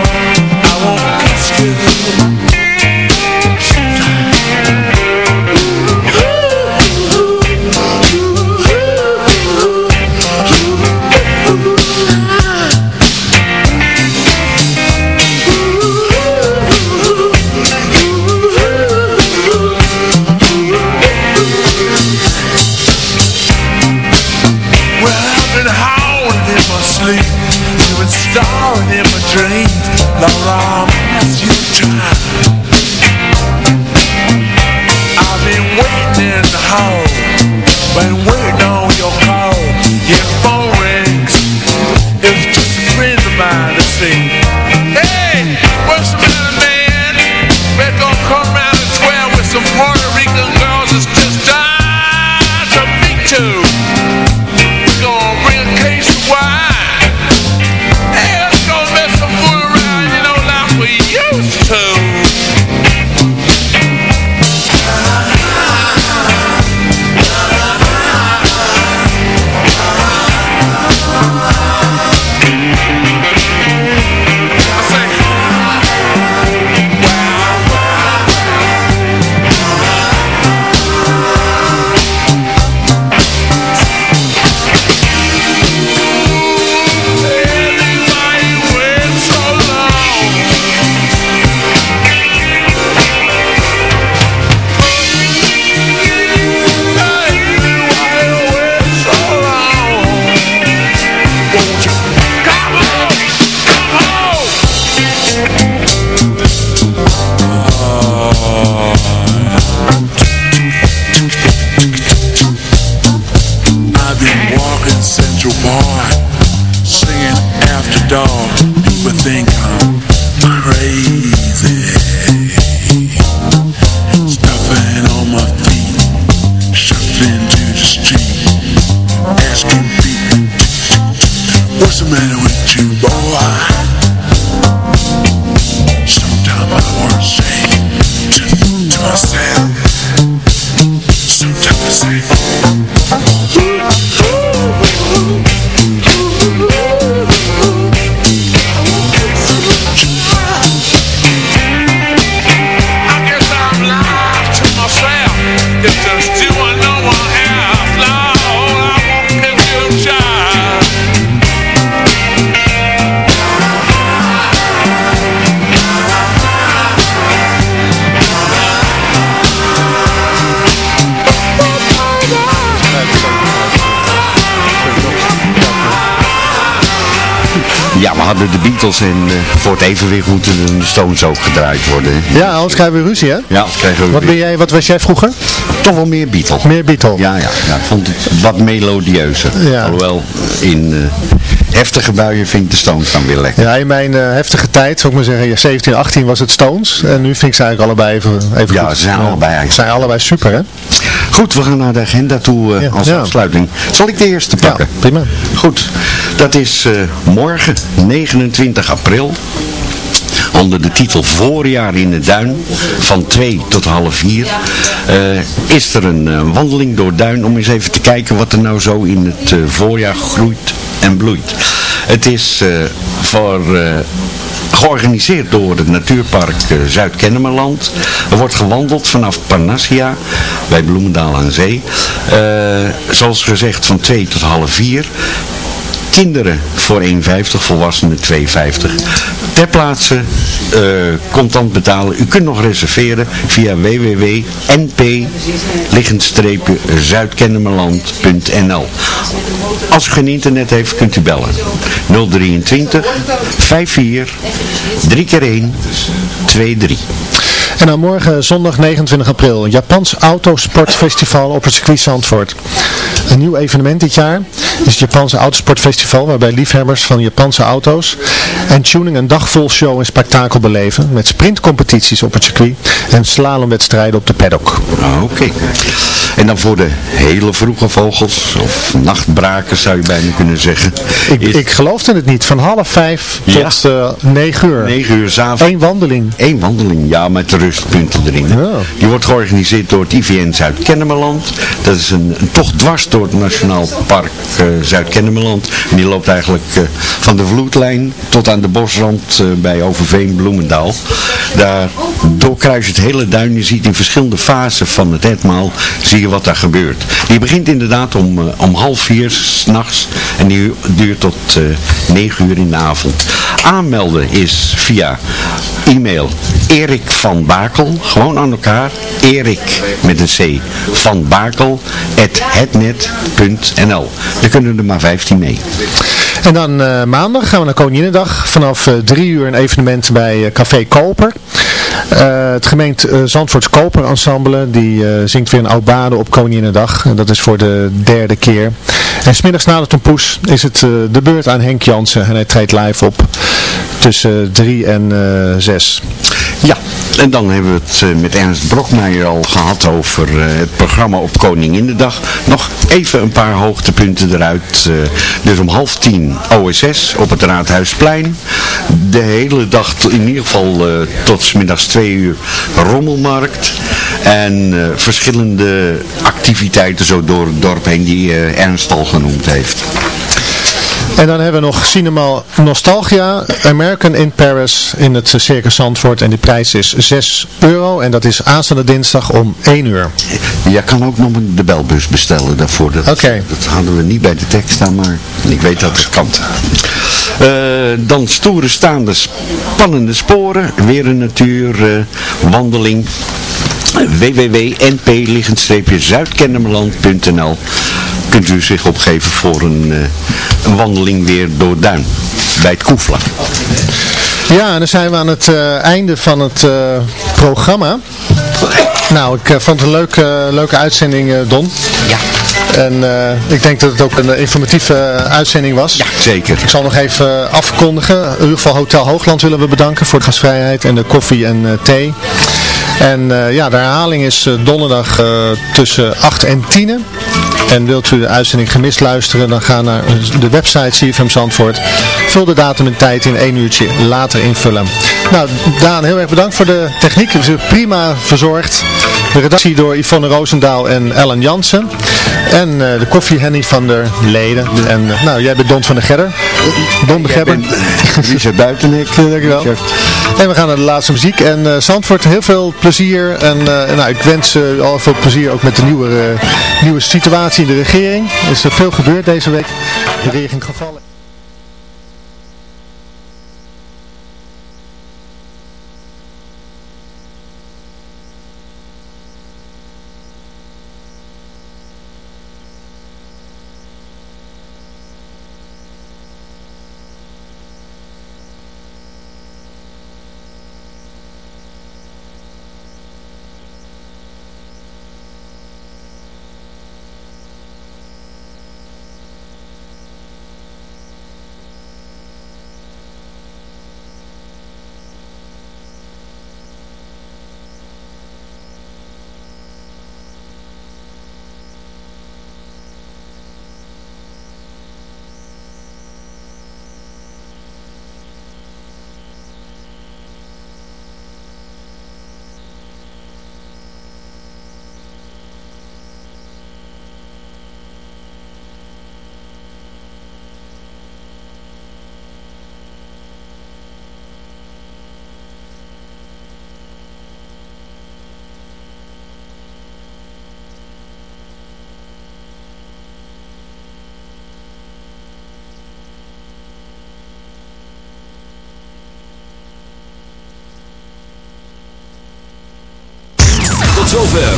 En eh, voor het evenwicht moeten de Stones ook gedraaid worden. Ja, anders krijgen we ruzie, hè? Ja, krijgen we Wat, ben jij, wat was jij vroeger? Toch wel meer Beatles. Meer Beatle. Ja, ja, ja, ik vond het wat melodieuzer. Ja. Alhoewel, in eh, heftige buien vind ik de Stones dan weer lekker. Ja, in mijn eh, heftige tijd, zou ik maar zeggen, ja, 17, 18 was het Stones. En nu vind ik ze eigenlijk allebei even, even Ja, goed. ze zijn allebei eigenlijk. Ze zijn allebei super, hè? Goed, we gaan naar de agenda toe Ja. als Ja. afsluiting. Zal ik de eerste pakken? Prima. Goed, dat is eh, morgen, 29 april. Onder de titel Voorjaar in de Duin, van 2 tot half 4, eh, is er een eh, wandeling door Duin om eens even te kijken wat er nou zo in het voorjaar groeit en bloeit. Het is voor... georganiseerd door het natuurpark Zuid-Kennemerland. Er wordt gewandeld vanaf Parnassia bij Bloemendaal aan Zee. Zoals gezegd van 2 tot half 4. Kinderen voor 1,50, volwassenen 2,50. Ter plaatse eh, contant betalen. U kunt nog reserveren via www.np-zuidkennemerland.nl Als u geen internet heeft, kunt u bellen. 023 54 3 keer 1 23. En dan morgen zondag 29 april, Japans Autosportfestival op het circuit Zandvoort. Een nieuw evenement dit jaar is het Japanse Autosportfestival, waarbij liefhebbers van Japanse auto's en tuning een dag vol show en spektakel beleven, met sprintcompetities op het circuit en slalomwedstrijden op de paddock. Oké. En dan voor de hele vroege vogels, of nachtbrakers zou je bijna kunnen zeggen. Ik, is ik geloofde het niet, van half vijf Ja. tot eh 9 uur. 9 uur s'avonds. Eén wandeling. Eén wandeling, ja, met rustpunten erin. Ja. Die wordt georganiseerd door het IVN Zuid-Kennemerland. Dat is een, een tocht dwars door het Nationaal Park eh, Zuid-Kennemerland. En die loopt eigenlijk eh, van de vloedlijn tot aan de bosrand bij Overveen, Bloemendaal. Daar doorkruis je het hele duin. Je ziet in verschillende fasen van het etmaal, zie je wat daar gebeurt. Die begint inderdaad om, eh, om half vier s'nachts en die duurt tot eh 9 uur in de avond. Aanmelden is via e-mail Erik van Bakel, gewoon aan elkaar, Erik met een C, van Bakel, hetnet.nl. Er kunnen er maar 15 mee. En dan eh, maandag gaan we naar Koninginnedag. Vanaf eh, drie uur een evenement bij Café Koper. Eh, het gemeente eh, Zandvoorts Koper Ensemble die eh, zingt weer een oud op Koninginnedag. En dat is voor de derde keer. En smiddags na de tompoes is het de beurt aan Henk Jansen. En hij treedt live op tussen drie en eh, zes. Ja, en dan hebben we het met Ernst Brokmeijer al gehad over het programma op Koninginnedag. Nog even een paar hoogtepunten eruit. dus om half tien OSS op het Raadhuisplein. De hele dag, in ieder geval tot 's middags twee uur, rommelmarkt. En eh, verschillende activiteiten zo door het dorp heen die eh, Ernst al genoemd heeft. En dan hebben we nog Cinema Nostalgia, American in Paris in het Circus Zandvoort. En die prijs is 6 euro en dat is aanstaande dinsdag om 1 uur. Je kan ook nog de belbus bestellen daarvoor. Dat, dat hadden we niet bij de tekst staan, maar ik weet dat het kan. Eh, dan stoere staande spannende sporen. Weer een natuurwandeling. www.np-zuidkennemerland.nl Kunt u zich opgeven voor een, eh, een wandeling weer door Duin. Bij het Koefla. Ja, en dan zijn we aan het eh, einde van het eh, programma. Nou, ik vond het een leuke, leuke uitzending, eh, Don. Ja. En eh, ik denk dat het ook een eh, informatieve eh, uitzending was. Ja, zeker. Ik zal nog even afkondigen. In ieder geval Hotel Hoogland willen we bedanken voor de gastvrijheid en de koffie en thee. En ja, de herhaling is donderdag tussen 8 en 10. En wilt u de uitzending gemist luisteren, dan ga naar de website CFM Zandvoort. Vul de datum en tijd in één uurtje later invullen. Nou, Daan, heel erg bedankt voor de techniek. We zijn prima verzorgd. De redactie door Yvonne Roosendaal en Ellen Jansen. En uh, de koffiehenny van de leden. En uh, nou, jij bent Don van der Gerder. Don de Gebber. Richard Buitenik. Dankjewel. En we gaan naar de laatste muziek. En uh, Zandvoort, heel veel plezier. En nou, ik wens al veel plezier ook met de nieuwe, nieuwe situatie in de regering. Er is er veel gebeurd deze week. De regering gevallen. zover